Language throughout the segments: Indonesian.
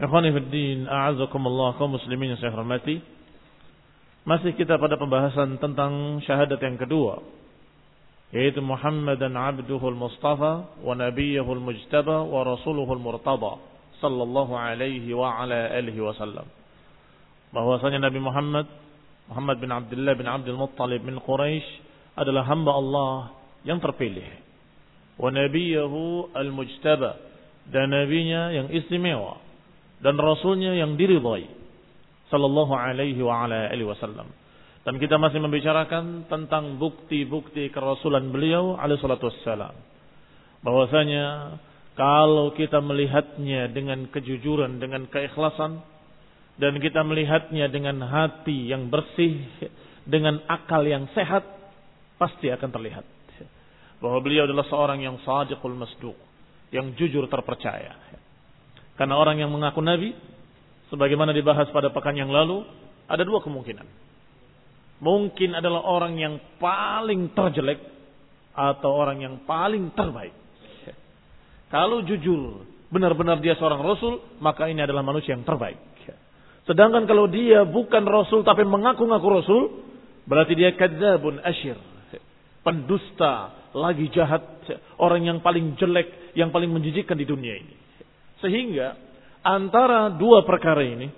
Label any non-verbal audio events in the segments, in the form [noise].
Ikhwani Fiddin, a'azakumullah kaum muslimin yang saya hormati. Masih kita pada pembahasan tentang syahadat yang kedua. Yaitu Muhammadan abduhul mustafa wa nabiyahul mujtaba wa rasuluhul murtada. Sallallahu alaihi wa ala alihi wasallam. Bahwasanya Nabi Muhammad, Muhammad bin Abdullah bin Abdul Muttalib bin Quraisy adalah hamba Allah yang terpilih. Wa nabiyahu al-mujtaba. Dan nabinya yang istimewa dan rasulnya yang diridhai sallallahu alaihi wa ala alihi wasallam. Dan kita masih membicarakan tentang bukti-bukti kerasulan beliau alaihi salatu wassalam. Bahwasanya kalau kita melihatnya dengan kejujuran, dengan keikhlasan dan kita melihatnya dengan hati yang bersih, dengan akal yang sehat, pasti akan terlihat bahwa beliau adalah seorang yang sadiqul masduq, yang jujur terpercaya. Karena orang yang mengaku nabi, sebagaimana dibahas pada pekan yang lalu, ada dua kemungkinan. Mungkin adalah orang yang paling terjelek atau orang yang paling terbaik. Kalau jujur, benar-benar dia seorang rasul, maka ini adalah manusia yang terbaik. Sedangkan kalau dia bukan rasul tapi mengaku-ngaku rasul, berarti dia kadzabun asyir. Pendusta, lagi jahat, orang yang paling jelek, yang paling menjijikkan di dunia ini. Sehingga antara dua perkara ini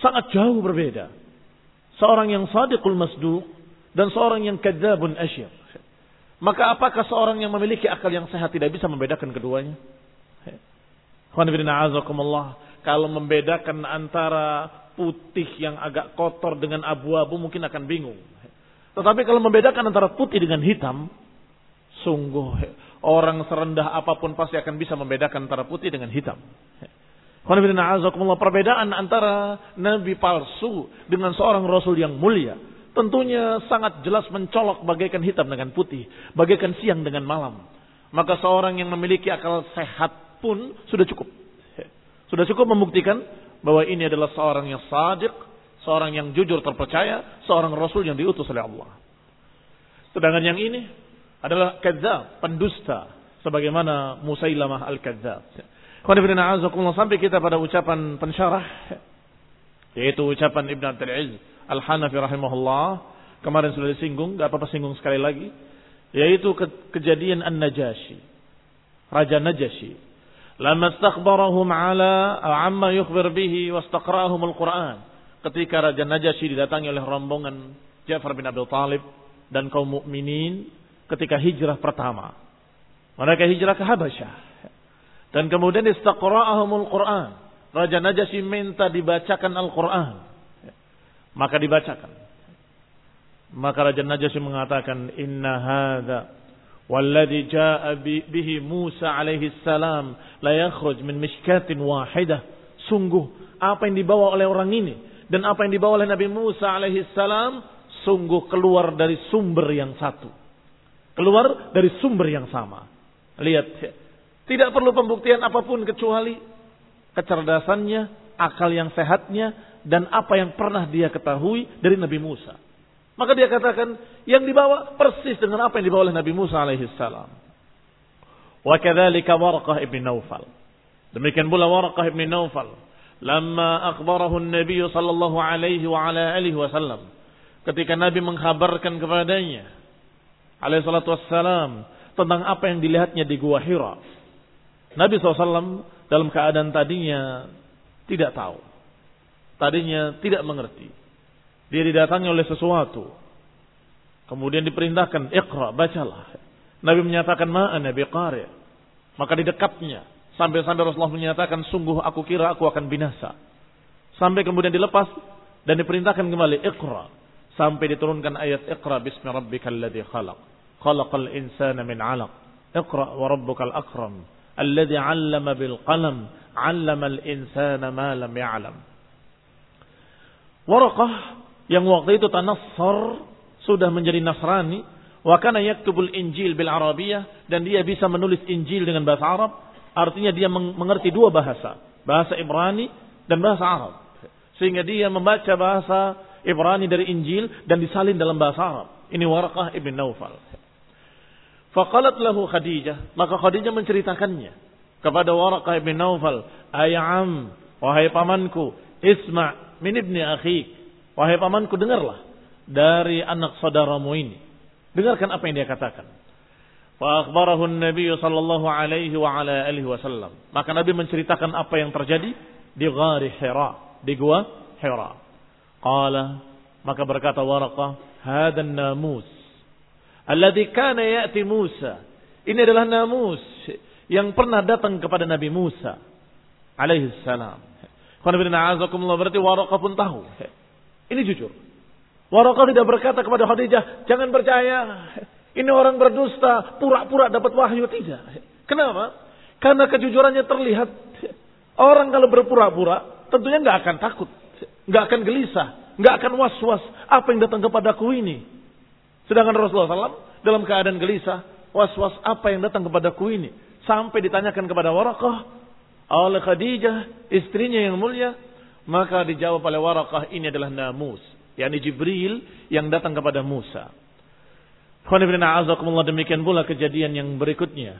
sangat jauh berbeda. Seorang yang sadiqul masduq dan seorang yang kadzabun asyir. Maka apakah seorang yang memiliki akal yang sehat tidak bisa membedakan keduanya? Kalau membedakan antara putih yang agak kotor dengan abu-abu mungkin akan bingung. Tetapi kalau membedakan antara putih dengan hitam, sungguh Orang serendah apa pun pasti akan bisa membedakan antara putih dengan hitam. Perbedaan antara nabi palsu dengan seorang rasul yang mulia tentunya sangat jelas mencolok bagaikan hitam dengan putih, bagaikan siang dengan malam. Maka seorang yang memiliki akal sehat pun sudah cukup. Sudah cukup membuktikan bahwa ini adalah seorang yang sadiq, seorang yang jujur terpercaya, seorang rasul yang diutus oleh Allah. Sedangkan yang ini adalah kadzab, pendusta sebagaimana Musailamah al-Kadzab. sampai kita pada ucapan pensyarah yaitu ucapan Ibn Abdul Aziz Al-Hanafi rahimahullah. Kemarin sudah disinggung, enggak apa-apa singgung sekali lagi. Yaitu ke kejadian An-Najashi Raja Najasyi lama istakhbarahum ala amma yukhbir bihi wastaqra'ahum al-Quran. Ketika Raja Najasyi didatangi oleh rombongan Ja'far bin Abi Talib dan kaum mukminin ketika hijrah pertama. Mereka hijrah ke Habasyah. Dan kemudian istaqra'ahumul Quran. Raja Najasyi minta dibacakan Al-Quran. Maka dibacakan. Maka Raja Najasyi mengatakan, Inna hadha والذي جاء به موسى عليه السلام لا يخرج من مشكات واحدة sungguh apa yang dibawa oleh orang ini dan apa yang dibawa oleh Nabi Musa alaihi salam sungguh keluar dari sumber yang satu keluar dari sumber yang sama lihat tidak perlu pembuktian apa pun kecuali kecerdasannya akal yang sehatnya dan apa yang pernah dia ketahui dari Nabi Musa maka dia katakan yang dibawa persis dengan apa yang dibawa oleh Nabi Musa alaihi salam. Wa kadzalika Warqah ibn Naufal. Demikian pula Warqah ibn Naufal. Lama akhbarahu Nabi sallallahu alaihi wa ala alihi wasallam. Ketika Nabi mengkhabarkan kepadanya alaihi salatu wassalam tentang apa yang dilihatnya di Gua Hira. Nabi SAW dalam keadaan tadinya tidak tahu. Tadinya tidak mengerti dia didatangi oleh sesuatu. Kemudian diperintahkan, Iqra, bacalah. Nabi menyatakan, ma'ana biqari. Maka didekapnya. Sampai-sampai Rasulullah menyatakan, sungguh aku kira aku akan binasa. Sampai kemudian dilepas dan diperintahkan kembali, Iqra. Sampai diturunkan ayat Iqra bismi rabbikal ladhi khalaq. Khalaqal insana min alaq. Iqra wa rabbukal akram. Alladhi allama bil qalam. Allama al insana ma lam ya'lam. Waraqah yang waktu itu tanassar sudah menjadi Nasrani wa kana yaktubul Injil bil Arabiyah dan dia bisa menulis Injil dengan bahasa Arab artinya dia mengerti dua bahasa bahasa Ibrani dan bahasa Arab sehingga dia membaca bahasa Ibrani dari Injil dan disalin dalam bahasa Arab ini Warqah ibn Naufal faqalat lahu Khadijah maka Khadijah menceritakannya kepada Warqah ibn Naufal ayam wahai pamanku isma' min ibni akhik Wahai pamanku dengarlah dari anak saudaramu ini. Dengarkan apa yang dia katakan. Fa akhbarahu Nabi sallallahu alaihi wa ala alihi wasallam. Maka Nabi menceritakan apa yang terjadi di Ghari Hira, di gua Hira. Qala maka berkata Waraqah, "Hada namus alladhi kana ya'ti Musa." Ini adalah namus yang pernah datang kepada Nabi Musa alaihi salam. Berarti Waraqah pun tahu ini jujur. Waraqah tidak berkata kepada Khadijah, jangan percaya. Ini orang berdusta, pura-pura dapat wahyu. Tidak. Kenapa? Karena kejujurannya terlihat. Orang kalau berpura-pura, tentunya nggak akan takut. Nggak akan gelisah. nggak akan was-was. Apa yang datang kepadaku ini? Sedangkan Rasulullah SAW dalam keadaan gelisah. Was-was apa yang datang kepadaku ini? Sampai ditanyakan kepada Waraqah oleh Khadijah, istrinya yang mulia. Maka dijawab oleh Warakah ini adalah namus. yakni Jibril yang datang kepada Musa. demikian pula kejadian yang berikutnya.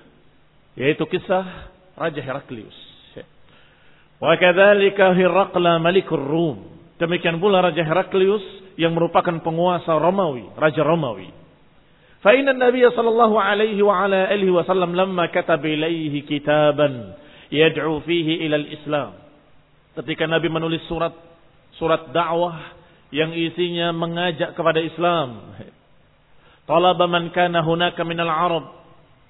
Yaitu kisah Raja Heraklius. Wa kadzalika Hiraqla Malikur Rum. Demikian pula Raja Heraklius yang merupakan penguasa Romawi, Raja Romawi. Fa inna Nabi sallallahu alaihi wa ala alihi wasallam lamma kataba ilaihi kitaban yad'u fihi ila al-Islam ketika Nabi menulis surat surat dakwah yang isinya mengajak kepada Islam. Talaba man kana hunaka minal Arab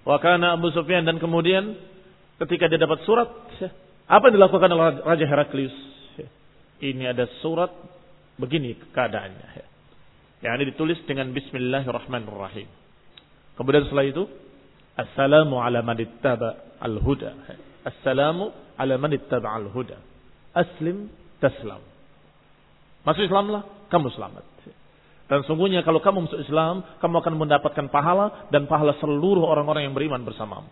wa kana Abu Sufyan dan kemudian ketika dia dapat surat apa yang dilakukan oleh Raja Heraklius? Ini ada surat begini keadaannya. Yang ini ditulis dengan Bismillahirrahmanirrahim. Kemudian setelah itu, Assalamu ala man al-huda. Assalamu ala man al-huda aslim taslam. Masuk Islamlah, kamu selamat. Dan sungguhnya kalau kamu masuk Islam, kamu akan mendapatkan pahala dan pahala seluruh orang-orang yang beriman bersamamu.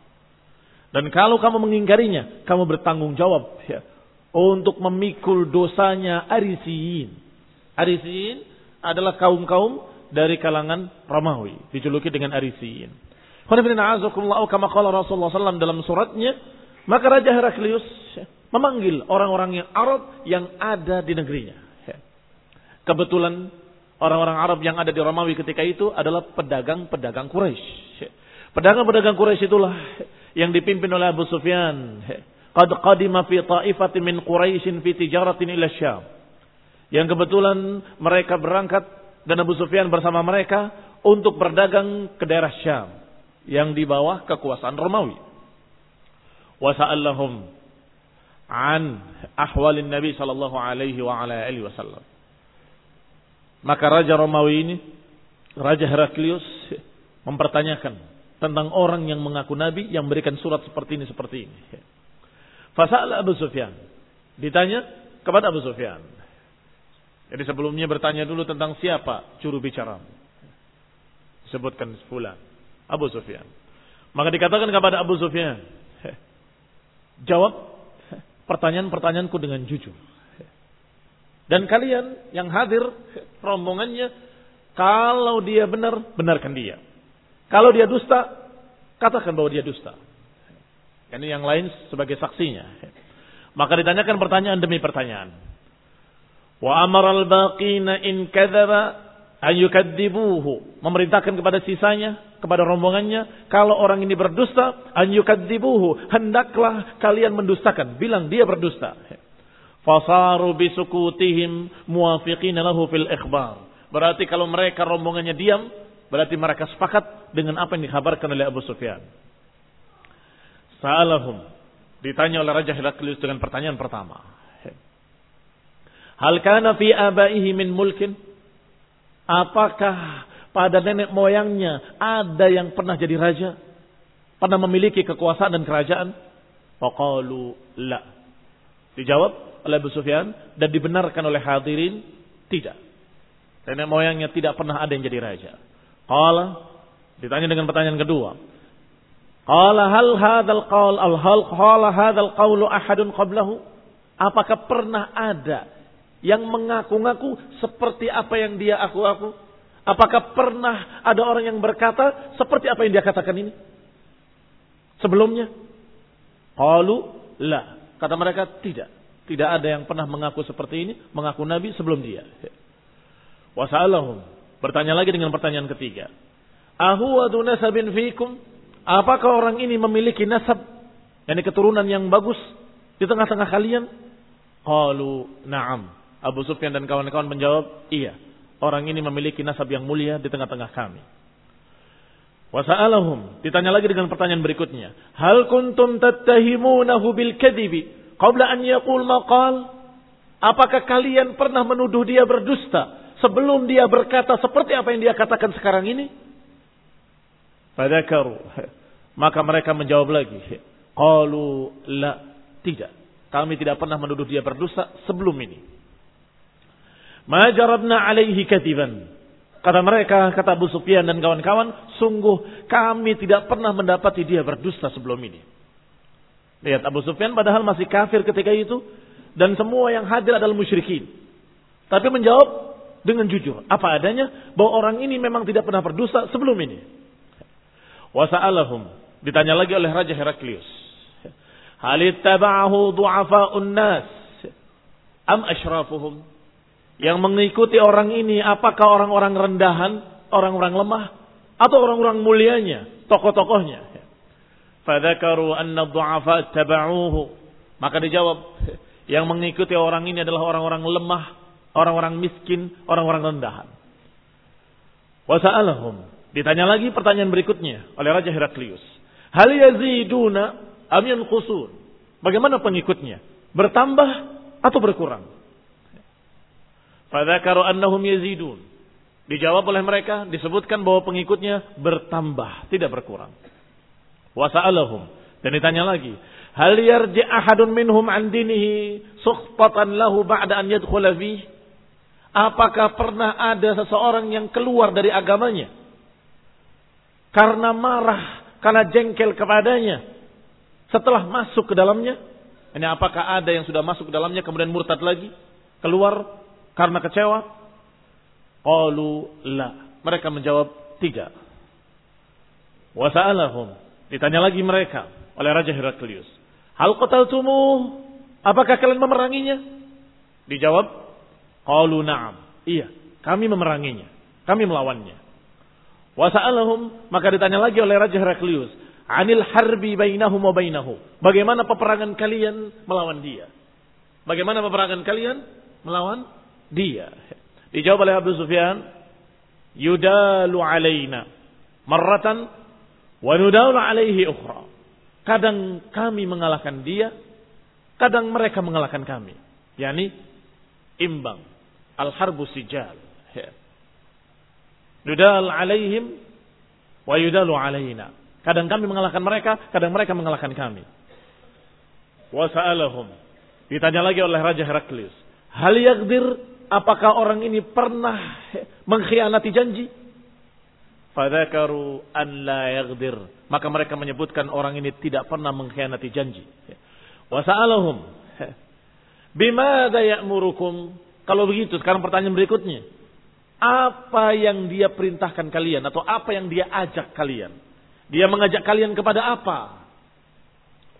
Dan kalau kamu mengingkarinya, kamu bertanggung jawab ya, untuk memikul dosanya arisiin. Arisiin adalah kaum-kaum dari kalangan Romawi, dijuluki dengan arisiin. Rasulullah SAW dalam suratnya, maka Raja Heraklius ya, memanggil orang-orang yang Arab yang ada di negerinya. Kebetulan orang-orang Arab yang ada di Romawi ketika itu adalah pedagang-pedagang Quraisy. Pedagang-pedagang Quraisy itulah yang dipimpin oleh Abu Sufyan. Qad qadima fi ta'ifatin min Quraisyin fi tijaratin ila Syam. Yang kebetulan mereka berangkat dan Abu Sufyan bersama mereka untuk berdagang ke daerah Syam yang di bawah kekuasaan Romawi. Wasa'allahum an ahwalin Nabi sallallahu alaihi wa ala alihi wasallam. Maka Raja Romawi ini Raja Heraklius mempertanyakan tentang orang yang mengaku nabi yang memberikan surat seperti ini seperti ini. Fasal Abu Sufyan. Ditanya kepada Abu Sufyan. Jadi sebelumnya bertanya dulu tentang siapa juru bicara. Sebutkan sebulan. Abu Sufyan. Maka dikatakan kepada Abu Sufyan. Jawab pertanyaan-pertanyaanku dengan jujur. Dan kalian yang hadir rombongannya, kalau dia benar, benarkan dia. Kalau dia dusta, katakan bahwa dia dusta. Ini yang lain sebagai saksinya. Maka ditanyakan pertanyaan demi pertanyaan. Wa amar al-baqina in kadzaba ayyukadzibuhu. Memerintahkan kepada sisanya, kepada rombongannya, kalau orang ini berdusta, ayyukadzibuhu. Hendaklah kalian mendustakan, bilang dia berdusta. Fasaru bisukutihim muwafiqina lahu fil ikhbar. Berarti kalau mereka rombongannya diam, berarti mereka sepakat dengan apa yang dikabarkan oleh Abu Sufyan. Sa'alahum. Ditanya oleh Raja Heraklius dengan pertanyaan pertama. Hal kana fi abaihi min mulkin? Apakah pada nenek moyangnya ada yang pernah jadi raja? Pernah memiliki kekuasaan dan kerajaan? Faqalu la. Dijawab oleh Abu Sufyan dan dibenarkan oleh hadirin tidak. Nenek moyangnya tidak pernah ada yang jadi raja. Qala ditanya dengan pertanyaan kedua. Qala hal hadzal qaul al hal qala hadzal qaulu ahadun qablahu? Apakah pernah ada yang mengaku-ngaku seperti apa yang dia aku-aku? Apakah pernah ada orang yang berkata seperti apa yang dia katakan ini? Sebelumnya? Qalu la. Kata mereka tidak. Tidak ada yang pernah mengaku seperti ini, mengaku nabi sebelum dia. Wasalahum. Bertanya lagi dengan pertanyaan ketiga. Ahuwadu nasabin fikum? Apakah orang ini memiliki nasab? Yani keturunan yang bagus di tengah-tengah kalian? Qalu na'am. Abu Sufyan dan kawan-kawan menjawab, iya. Orang ini memiliki nasab yang mulia di tengah-tengah kami. Wasa'alahum. Ditanya lagi dengan pertanyaan berikutnya. Hal kuntum tattahimunahu bil kadibi qabla an yaqul maqal apakah kalian pernah menuduh dia berdusta sebelum dia berkata seperti apa yang dia katakan sekarang ini? Fadzakaru. Maka mereka menjawab lagi. Qalu la tidak. Kami tidak pernah menuduh dia berdusta sebelum ini. Ma jarabna alaihi katiban Kata mereka, kata Abu Sufyan dan kawan-kawan, sungguh kami tidak pernah mendapati dia berdusta sebelum ini. Lihat Abu Sufyan padahal masih kafir ketika itu dan semua yang hadir adalah musyrikin. Tapi menjawab dengan jujur, apa adanya bahwa orang ini memang tidak pernah berdosa sebelum ini. Wasa'alahum, ditanya lagi oleh Raja Heraklius. Halittaba'ahu du'afa'un nas am ashrafuhum? Yang mengikuti orang ini apakah orang-orang rendahan, orang-orang lemah atau orang-orang mulianya, tokoh-tokohnya? Fadzakaru anna du'afa taba'uhu. Maka dijawab, yang mengikuti orang ini adalah orang-orang lemah, orang-orang miskin, orang-orang rendahan. Wasa'alahum. Ditanya lagi pertanyaan berikutnya oleh Raja Heraklius. Hal yaziduna am yanqusun? Bagaimana pengikutnya? Bertambah atau berkurang? Fadzakaru annahum yazidun. Dijawab oleh mereka, disebutkan bahwa pengikutnya bertambah, tidak berkurang. Wasa'alahum. Dan ditanya lagi. Hal yarji ahadun minhum an dinihi lahu ba'da an yadkhula fih? Apakah pernah ada seseorang yang keluar dari agamanya? Karena marah, karena jengkel kepadanya. Setelah masuk ke dalamnya. Ini apakah ada yang sudah masuk ke dalamnya kemudian murtad lagi? Keluar karena kecewa? Qalu la. Mereka menjawab tidak. Wasa'alahum. Ditanya lagi mereka oleh Raja Heraklius. Hal qataltumuh? Apakah kalian memeranginya? Dijawab, qalu na'am. Iya, kami memeranginya. Kami melawannya. Wasa'alahum, maka ditanya lagi oleh Raja Heraklius, anil harbi bainahum wa bainahu. Bagaimana peperangan kalian melawan dia? Bagaimana peperangan kalian melawan dia? Dijawab oleh Abu Sufyan, yudalu alaina marratan Wa alaihi ukhra. Kadang kami mengalahkan dia, kadang mereka mengalahkan kami. Yani imbang. Al-harbu sijal. Ya. Nudal alaihim wa yudalu alaina. Kadang kami mengalahkan mereka, kadang mereka mengalahkan kami. Wa sa'alahum. Ditanya lagi oleh Raja Heraklius. Hal yagdir, apakah orang ini pernah mengkhianati janji? Fadakaru an la yagdir. Maka mereka menyebutkan orang ini tidak pernah mengkhianati janji. Wa sa'alahum. Bimada ya'murukum? Kalau begitu, sekarang pertanyaan berikutnya apa yang dia perintahkan kalian atau apa yang dia ajak kalian. Dia mengajak kalian kepada apa?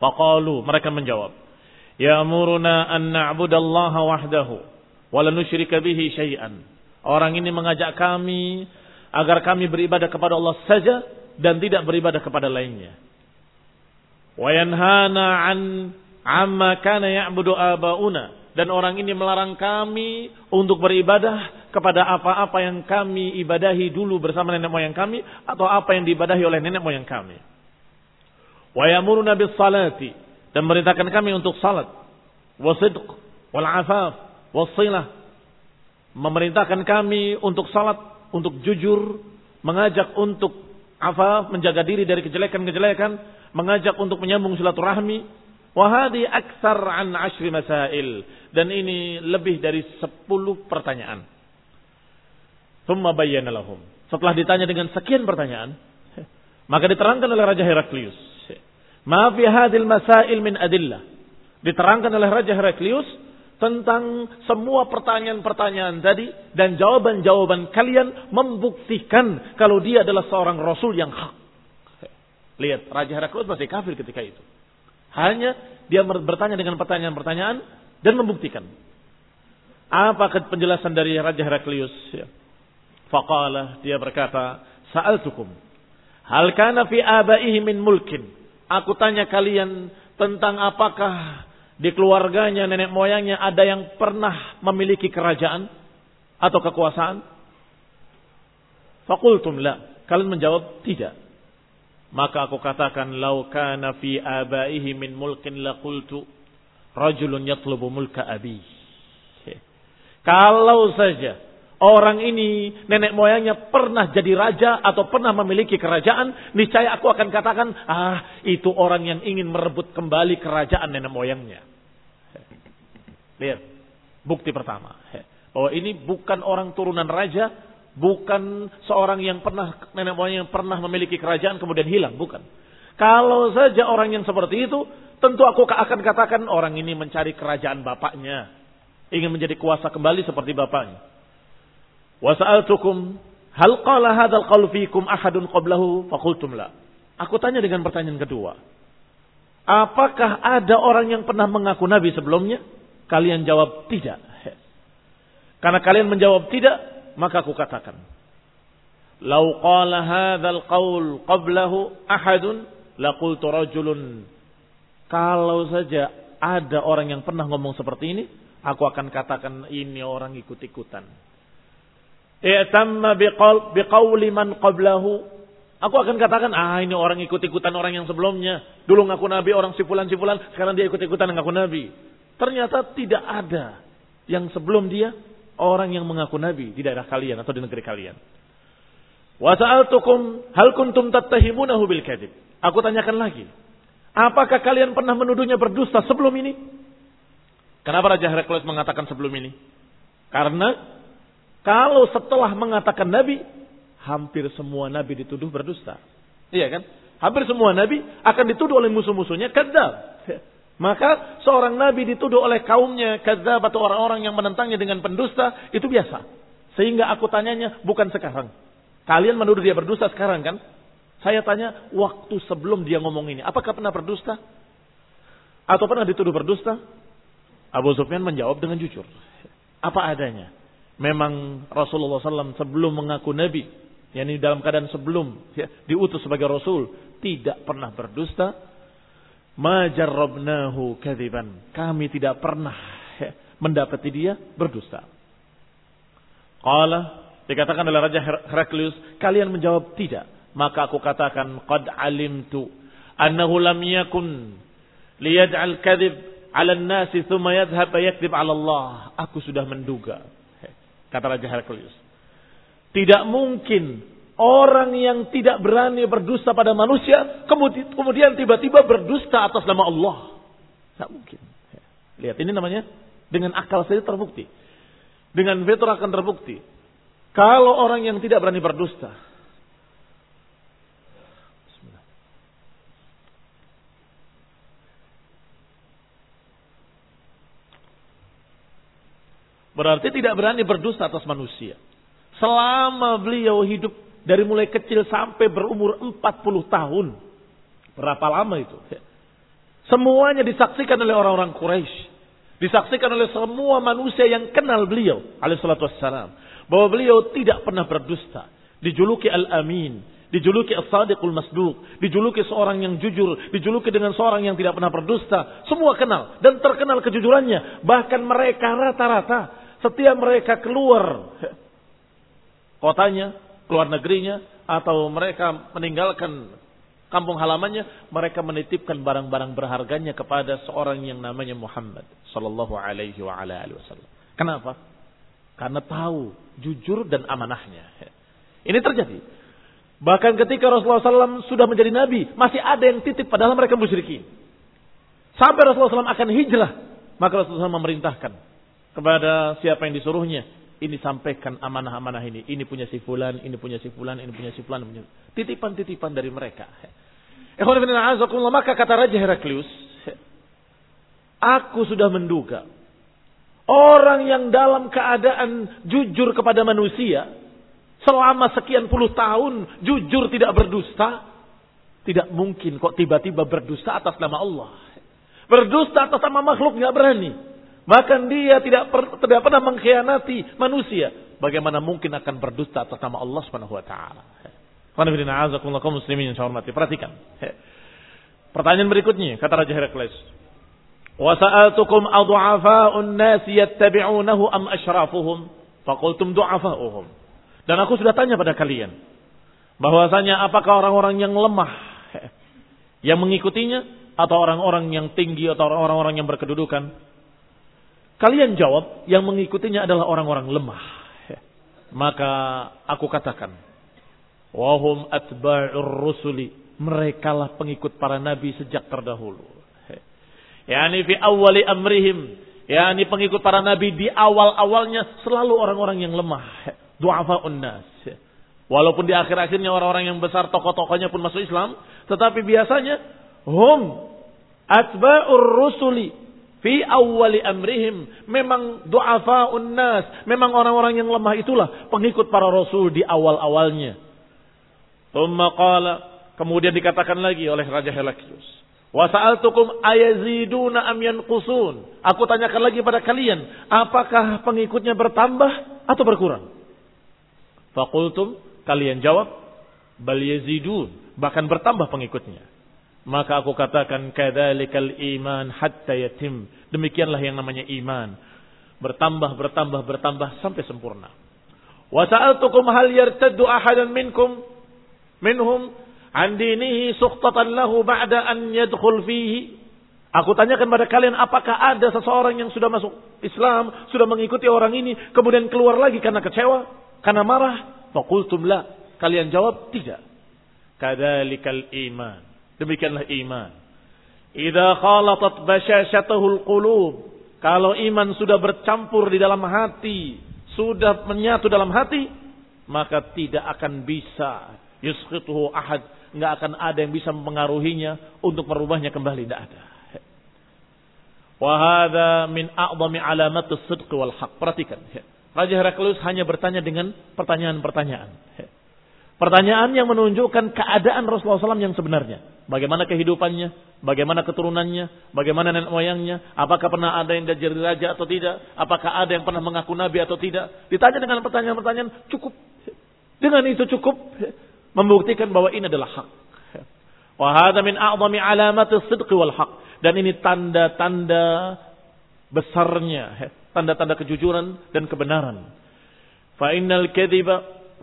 Faqalu, mereka menjawab. Ya'muruna an na'budallaha wahdahu wa la nusyrika bihi syai'an. Orang ini mengajak kami agar kami beribadah kepada Allah saja dan tidak beribadah kepada lainnya. Wa yanhana an amma kana ya'budu abauna dan orang ini melarang kami untuk beribadah kepada apa-apa yang kami ibadahi dulu bersama nenek moyang kami atau apa yang diibadahi oleh nenek moyang kami. Wa yamuruna bis salati dan merintahkan kami untuk salat, wasidq, wal afaf, wasilah. Memerintahkan kami untuk salat, untuk jujur, mengajak untuk afaf, menjaga diri dari kejelekan-kejelekan, mengajak untuk menyambung silaturahmi, Wahadi aksar an ashri masail. Dan ini lebih dari sepuluh pertanyaan. Thumma bayyana lahum. Setelah ditanya dengan sekian pertanyaan, [laughs] maka diterangkan oleh Raja Heraklius. Ma fi hadil masail min adillah. Diterangkan oleh Raja Heraklius tentang semua pertanyaan-pertanyaan tadi dan jawaban-jawaban kalian membuktikan kalau dia adalah seorang rasul yang hak. Lihat, Raja Heraklius masih kafir ketika itu. Hanya dia bertanya dengan pertanyaan-pertanyaan dan membuktikan. Apa penjelasan dari Raja Heraklius? Ya. Dia berkata, Sa'altukum, hal kana fi abaihi min mulkin? Aku tanya kalian tentang apakah di keluarganya, nenek moyangnya ada yang pernah memiliki kerajaan atau kekuasaan? Fakultum la. Kalian menjawab tidak. Maka aku katakan lau kana fi abaihi min mulkin laqultu rajulun yatlubu mulka abi. Kalau saja orang ini nenek moyangnya pernah jadi raja atau pernah memiliki kerajaan, niscaya aku akan katakan, ah itu orang yang ingin merebut kembali kerajaan nenek moyangnya. Lihat, bukti pertama. Bahwa ini bukan orang turunan raja, Bukan seorang yang pernah nenek moyang yang pernah memiliki kerajaan kemudian hilang, bukan. Kalau saja orang yang seperti itu, tentu aku akan katakan orang ini mencari kerajaan bapaknya, ingin menjadi kuasa kembali seperti bapaknya. Wa sa'altukum hal qala hadzal qaul ahadun qablahu faqultum la. Aku tanya dengan pertanyaan kedua. Apakah ada orang yang pernah mengaku nabi sebelumnya? Kalian jawab tidak. Karena kalian menjawab tidak, maka aku katakan Lau qala hadzal qaul qablahu ahadun laqultu rajulun kalau saja ada orang yang pernah ngomong seperti ini aku akan katakan ini orang ikut-ikutan i'tamma biqaul biqauli man qablahu Aku akan katakan, ah ini orang ikut-ikutan orang yang sebelumnya. Dulu ngaku nabi orang sifulan-sifulan, sekarang dia ikut-ikutan ngaku nabi. Ternyata tidak ada yang sebelum dia orang yang mengaku nabi di daerah kalian atau di negeri kalian. Wa sa'altukum hal kuntum tattahimunahu bil kadhib. Aku tanyakan lagi. Apakah kalian pernah menuduhnya berdusta sebelum ini? Kenapa Raja Heraklius mengatakan sebelum ini? Karena kalau setelah mengatakan nabi, hampir semua nabi dituduh berdusta. Iya kan? Hampir semua nabi akan dituduh oleh musuh-musuhnya kadzab. Maka seorang nabi dituduh oleh kaumnya kadzab atau orang-orang yang menentangnya dengan pendusta itu biasa. Sehingga aku tanyanya bukan sekarang. Kalian menuduh dia berdusta sekarang kan? Saya tanya waktu sebelum dia ngomong ini, apakah pernah berdusta? Atau pernah dituduh berdusta? Abu Sufyan menjawab dengan jujur. Apa adanya. Memang Rasulullah SAW sebelum mengaku Nabi, yakni dalam keadaan sebelum ya, diutus sebagai Rasul, tidak pernah berdusta, Majarrabnahu kadiban. Kami tidak pernah mendapati dia berdusta. Qala dikatakan oleh Raja Heraklius, kalian menjawab tidak. Maka aku katakan qad alimtu annahu lam yakun liyaj'al kadhib 'ala an-nasi thumma yadhhab yakdzib 'ala Allah. Aku sudah menduga. Kata Raja Heraklius. Tidak mungkin orang yang tidak berani berdusta pada manusia kemudian tiba-tiba berdusta atas nama Allah. Tidak mungkin. Lihat ini namanya dengan akal saja terbukti. Dengan fitrah akan terbukti. Kalau orang yang tidak berani berdusta, Berarti tidak berani berdusta atas manusia. Selama beliau hidup dari mulai kecil sampai berumur 40 tahun. Berapa lama itu? Semuanya disaksikan oleh orang-orang Quraisy. Disaksikan oleh semua manusia yang kenal beliau. Alaihissalatu wassalam. Bahwa beliau tidak pernah berdusta. Dijuluki Al-Amin. Dijuluki As-Sadiqul Masduq. Dijuluki seorang yang jujur. Dijuluki dengan seorang yang tidak pernah berdusta. Semua kenal. Dan terkenal kejujurannya. Bahkan mereka rata-rata setiap mereka keluar kotanya, keluar negerinya, atau mereka meninggalkan kampung halamannya, mereka menitipkan barang-barang berharganya kepada seorang yang namanya Muhammad sallallahu alaihi wa ala alihi wasallam. Kenapa? Karena tahu jujur dan amanahnya. Ini terjadi. Bahkan ketika Rasulullah SAW sudah menjadi nabi, masih ada yang titip padahal mereka musyrikin. Sampai Rasulullah SAW akan hijrah, maka Rasulullah SAW memerintahkan kepada siapa yang disuruhnya. Ini sampaikan amanah-amanah ini. Ini punya si fulan, ini punya si fulan, ini punya si fulan. Titipan-titipan dari mereka. Maka kata Raja Heraklius, aku sudah menduga orang yang dalam keadaan jujur kepada manusia selama sekian puluh tahun jujur tidak berdusta, tidak mungkin kok tiba-tiba berdusta atas nama Allah. Berdusta atas nama makhluk nggak berani. Bahkan dia tidak, per, tidak pernah mengkhianati manusia. Bagaimana mungkin akan berdusta atas nama Allah Subhanahu wa taala. muslimin yang hormati. Perhatikan. Pertanyaan berikutnya kata Raja Herakles. Wa sa'altukum adhafa'un nas yattabi'unahu am asyrafuhum? Faqultum du'afa'uhum. Dan aku sudah tanya pada kalian bahwasanya apakah orang-orang yang lemah yang mengikutinya atau orang-orang yang tinggi atau orang-orang yang berkedudukan Kalian jawab, yang mengikutinya adalah orang-orang lemah. Maka aku katakan, wahum atba'ur rusuli. Mereka lah pengikut para nabi sejak terdahulu. Yani fi awali amrihim. Yani pengikut para nabi di awal-awalnya selalu orang-orang yang lemah. Du'afa'un nas. Walaupun di akhir-akhirnya orang-orang yang besar tokoh-tokohnya pun masuk Islam. Tetapi biasanya hum atba'ur rusuli Fi awwali amrihim. Memang du'afa'un nas. Memang orang-orang yang lemah itulah pengikut para rasul di awal-awalnya. Thumma qala. Kemudian dikatakan lagi oleh Raja Helakius. Wa sa'altukum ayaziduna am yanqusun. Aku tanyakan lagi pada kalian, apakah pengikutnya bertambah atau berkurang? Fakultum, kalian jawab, bal yazidun, bahkan bertambah pengikutnya. Maka aku katakan kadzalikal iman hatta yatim. Demikianlah yang namanya iman. Bertambah, bertambah, bertambah sampai sempurna. Wa sa'altukum hal yartaddu ahadan minkum minhum an dinihi suqtatan lahu ba'da an yadkhul fihi. Aku tanyakan pada kalian apakah ada seseorang yang sudah masuk Islam, sudah mengikuti orang ini, kemudian keluar lagi karena kecewa, karena marah? Fakultum la. Kalian jawab tidak. Kadzalikal iman. Demikianlah iman. Idza khalatat basyashatahul qulub. Kalau iman sudah bercampur di dalam hati, sudah menyatu dalam hati, maka tidak akan bisa yuskhituhu ahad, enggak akan ada yang bisa mempengaruhinya untuk merubahnya kembali, tidak ada. Wa hadza min a'dhami alamat as-sidq wal haq. Perhatikan. Raja Heraklius hanya bertanya dengan pertanyaan-pertanyaan. Pertanyaan yang menunjukkan keadaan Rasulullah SAW yang sebenarnya. Bagaimana kehidupannya, bagaimana keturunannya, bagaimana nenek moyangnya, apakah pernah ada yang jadi raja atau tidak, apakah ada yang pernah mengaku nabi atau tidak. Ditanya dengan pertanyaan-pertanyaan cukup. Dengan itu cukup membuktikan bahwa ini adalah hak. Wahada min a'zami alamat sidqi wal haq. Dan ini tanda-tanda besarnya, tanda-tanda kejujuran dan kebenaran. Fa innal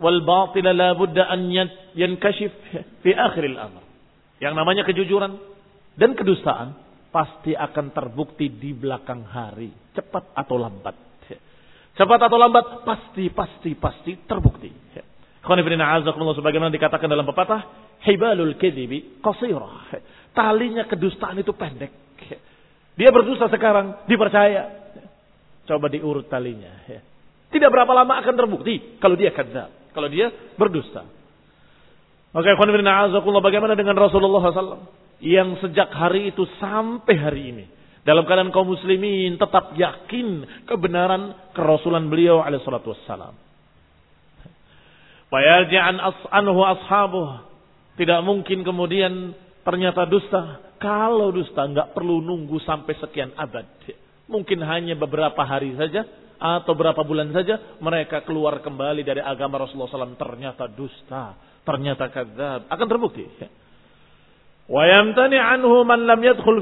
wal batil la budda an yankashif fi akhir al-amr. Yang namanya kejujuran dan kedustaan pasti akan terbukti di belakang hari, cepat atau lambat. Cepat atau lambat pasti pasti pasti terbukti. Khonifidina azakumullah sebagaimana dikatakan dalam pepatah, hibalul kadhibi qasirah. Talinya kedustaan itu pendek. Dia berdusta sekarang, dipercaya. Coba diurut talinya. Tidak berapa lama akan terbukti kalau dia kadzab, kalau dia berdusta. Maka khonifidina azakumullah bagaimana dengan Rasulullah SAW yang sejak hari itu sampai hari ini dalam keadaan kaum muslimin tetap yakin kebenaran kerasulan beliau alaihissalatu wassalam. Fayarji'an anhu ashabuh. Tidak mungkin kemudian ternyata dusta. Kalau dusta nggak perlu nunggu sampai sekian abad. Mungkin hanya beberapa hari saja atau beberapa bulan saja mereka keluar kembali dari agama Rasulullah SAW ternyata dusta, ternyata kadzab, akan terbukti. Wa yamtani anhu man lam yadkhul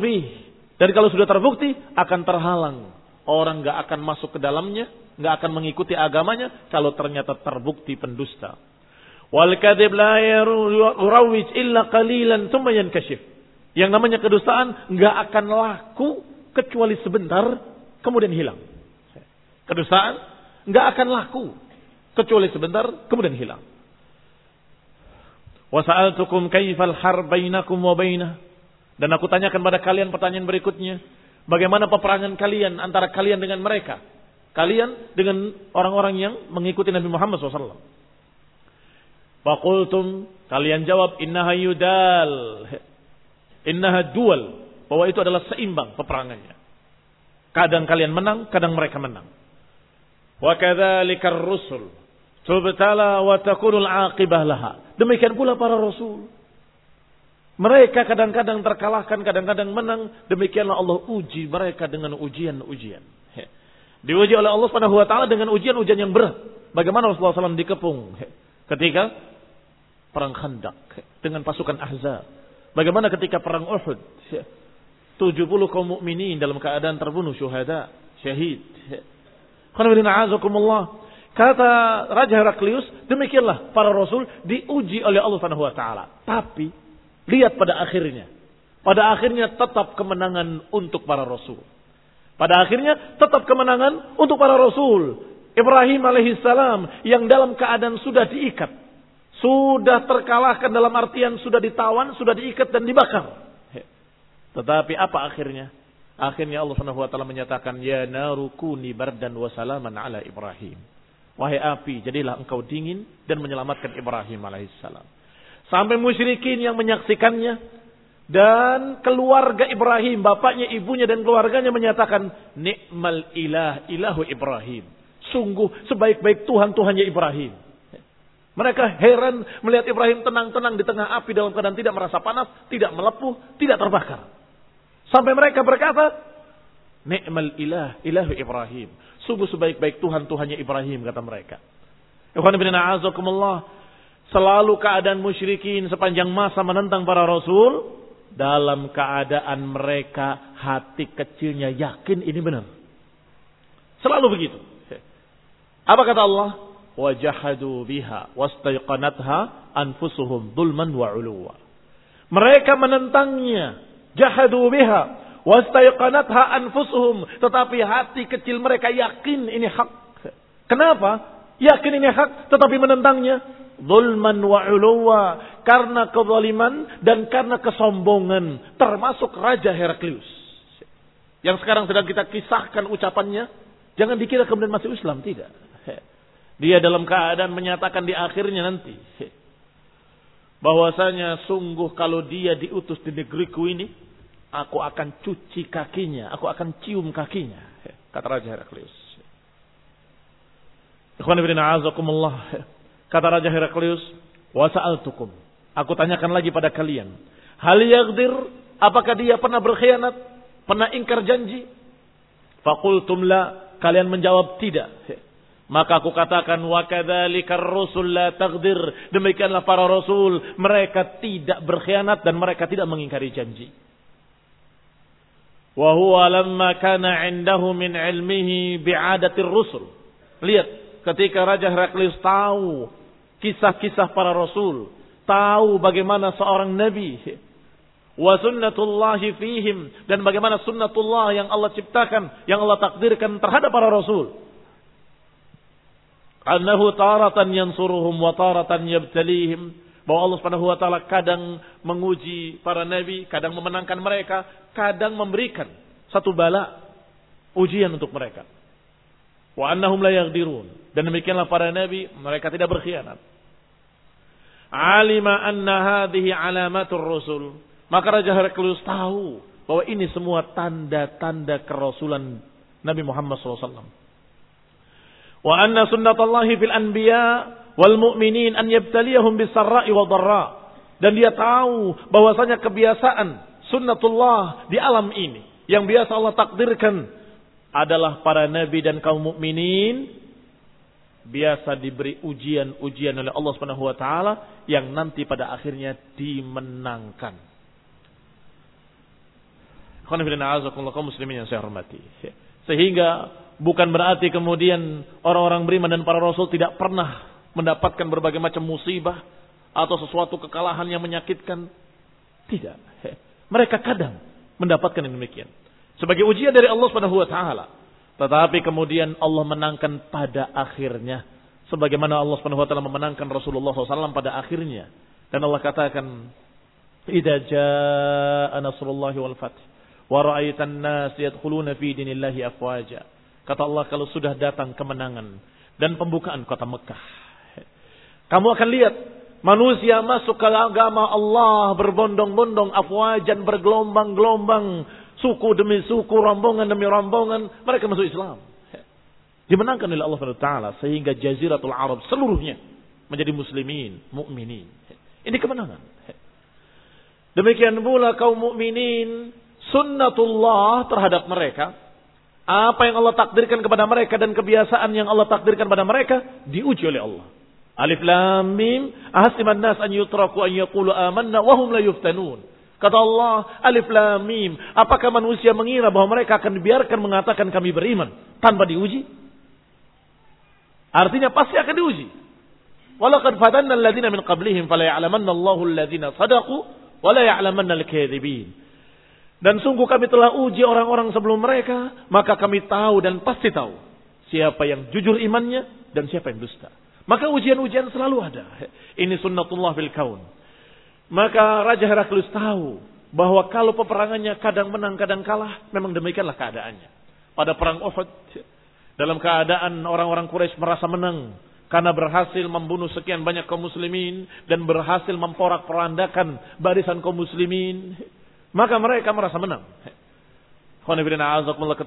dan kalau sudah terbukti akan terhalang. Orang nggak akan masuk ke dalamnya, nggak akan mengikuti agamanya kalau ternyata terbukti pendusta. Wal kadhib la yurawij illa qalilan thumma yankashif. Yang namanya kedustaan nggak akan laku kecuali sebentar kemudian hilang. Kedustaan nggak akan laku kecuali sebentar kemudian hilang. Wa sa'altukum kaifal harb bainakum wa bainah dan aku tanyakan pada kalian pertanyaan berikutnya. Bagaimana peperangan kalian antara kalian dengan mereka? Kalian dengan orang-orang yang mengikuti Nabi Muhammad SAW. Fakultum, kalian jawab, innaha yudal. Innaha dual. Bahwa itu adalah seimbang peperangannya. Kadang kalian menang, kadang mereka menang. Rusul. Tubtala wa takunul aqibah laha. Demikian pula para rasul. Mereka kadang-kadang terkalahkan, kadang-kadang menang. Demikianlah Allah uji mereka dengan ujian-ujian. Diuji oleh Allah Subhanahu wa taala dengan ujian-ujian yang berat. Bagaimana Rasulullah SAW dikepung ketika perang Khandaq dengan pasukan Ahzab. Bagaimana ketika perang Uhud? 70 kaum mukminin dalam keadaan terbunuh syuhada, syahid. Kata Raja Heraklius, demikianlah para rasul diuji oleh Allah Subhanahu wa taala. Tapi Lihat pada akhirnya. Pada akhirnya tetap kemenangan untuk para rasul. Pada akhirnya tetap kemenangan untuk para rasul. Ibrahim alaihissalam yang dalam keadaan sudah diikat. Sudah terkalahkan dalam artian sudah ditawan, sudah diikat dan dibakar. Tetapi apa akhirnya? Akhirnya Allah Subhanahu wa taala menyatakan ya narukuni bardan wa salaman ala Ibrahim. Wahai api, jadilah engkau dingin dan menyelamatkan Ibrahim alaihissalam. Sampai musyrikin yang menyaksikannya. Dan keluarga Ibrahim, bapaknya, ibunya dan keluarganya menyatakan, Nikmal ilah, ilahu Ibrahim. Sungguh sebaik-baik Tuhan, Tuhannya Ibrahim. Mereka heran melihat Ibrahim tenang-tenang di tengah api dalam keadaan tidak merasa panas, tidak melepuh, tidak terbakar. Sampai mereka berkata, Nikmal ilah, ilahu Ibrahim. Sungguh sebaik-baik Tuhan, Tuhannya Ibrahim, kata mereka. Ikhwan bin a'azakumullah. Selalu keadaan musyrikin sepanjang masa menentang para rasul. Dalam keadaan mereka hati kecilnya yakin ini benar. Selalu begitu. Apa kata Allah? Wajahadu biha wastaiqanatha anfusuhum dulman wa uluwa. Mereka menentangnya. Jahadu biha wastaiqanatha anfusuhum. Tetapi hati kecil mereka yakin ini hak. Kenapa? Yakin ini hak tetapi menentangnya zulman wa uluwa karena kezaliman dan karena kesombongan termasuk raja Heraklius yang sekarang sedang kita kisahkan ucapannya jangan dikira kemudian masih Islam tidak dia dalam keadaan menyatakan di akhirnya nanti bahwasanya sungguh kalau dia diutus di negeriku ini aku akan cuci kakinya aku akan cium kakinya. Kata raja Heraklius. Kata Raja Heraklius, "Wa sa'altukum." Aku tanyakan lagi pada kalian, hal yaghdir apakah dia pernah berkhianat, pernah ingkar janji? Fakultum la, kalian menjawab tidak. Maka aku katakan wa kadzalika rusul la taghdir. Demikianlah para rasul, mereka tidak berkhianat dan mereka tidak mengingkari janji. Wa huwa lamma kana 'indahu min 'ilmihi bi'adatir rusul. Lihat, ketika Raja Heraklius tahu kisah-kisah para rasul, tahu bagaimana seorang nabi wa sunnatullahi fihim dan bagaimana sunnatullah yang Allah ciptakan, yang Allah takdirkan terhadap para rasul. Annahu taratan yansuruhum wa taratan yabtalihim. Bahwa Allah Subhanahu wa taala kadang menguji para nabi, kadang memenangkan mereka, kadang memberikan satu bala ujian untuk mereka. Wa annahum la yaghdirun. Dan demikianlah para nabi, mereka tidak berkhianat. Alima anna hadhihi alamatur rusul. Maka Raja Heraklius tahu bahwa ini semua tanda-tanda kerasulan Nabi Muhammad SAW. Wa anna sunnatallahi fil anbiya wal mu'minin an yabtaliyahum bisarra'i wa dharra. Dan dia tahu bahwasanya kebiasaan sunnatullah di alam ini yang biasa Allah takdirkan adalah para nabi dan kaum mukminin biasa diberi ujian-ujian oleh Allah Subhanahu wa taala yang nanti pada akhirnya dimenangkan. muslimin yang saya hormati. Sehingga bukan berarti kemudian orang-orang beriman dan para rasul tidak pernah mendapatkan berbagai macam musibah atau sesuatu kekalahan yang menyakitkan. Tidak. Mereka kadang mendapatkan yang demikian. Sebagai ujian dari Allah Subhanahu wa taala. Tetapi kemudian Allah menangkan pada akhirnya. Sebagaimana Allah Subhanahu wa taala memenangkan Rasulullah SAW pada akhirnya. Dan Allah katakan, "Idza jaa nasrullahi wal fath wa ra'aitan nas yadkhuluna fi dinillahi afwaja." Kata Allah kalau sudah datang kemenangan dan pembukaan kota Mekah. Kamu akan lihat manusia masuk ke agama Allah berbondong-bondong afwajan bergelombang-gelombang Suku demi suku, rombongan demi rombongan, mereka masuk Islam. Dimenangkan oleh Allah Taala sehingga jaziratul Arab seluruhnya menjadi muslimin, mukminin. Ini kemenangan. Demikian pula kaum mukminin sunnatullah terhadap mereka. Apa yang Allah takdirkan kepada mereka dan kebiasaan yang Allah takdirkan kepada mereka diuji oleh Allah. Alif lam mim ahasiban nas an yutraku an yaqulu amanna wa hum la yuftanun. Kata Allah, Alif Lam Mim. Apakah manusia mengira bahwa mereka akan dibiarkan mengatakan kami beriman tanpa diuji? Artinya pasti akan diuji. Walaqad fatanna alladziina min qablihim fala ya'lamanna Allahu alladziina shadaqu wa la ya'lamanna al-kadzibin. Dan sungguh kami telah uji orang-orang sebelum mereka, maka kami tahu dan pasti tahu siapa yang jujur imannya dan siapa yang dusta. Maka ujian-ujian selalu ada. Ini sunnatullah fil kaun. Maka Raja Heraklius tahu bahwa kalau peperangannya kadang menang, kadang kalah, memang demikianlah keadaannya. Pada perang Uhud, dalam keadaan orang-orang Quraisy merasa menang karena berhasil membunuh sekian banyak kaum muslimin dan berhasil memporak-porandakan barisan kaum muslimin, maka mereka merasa menang.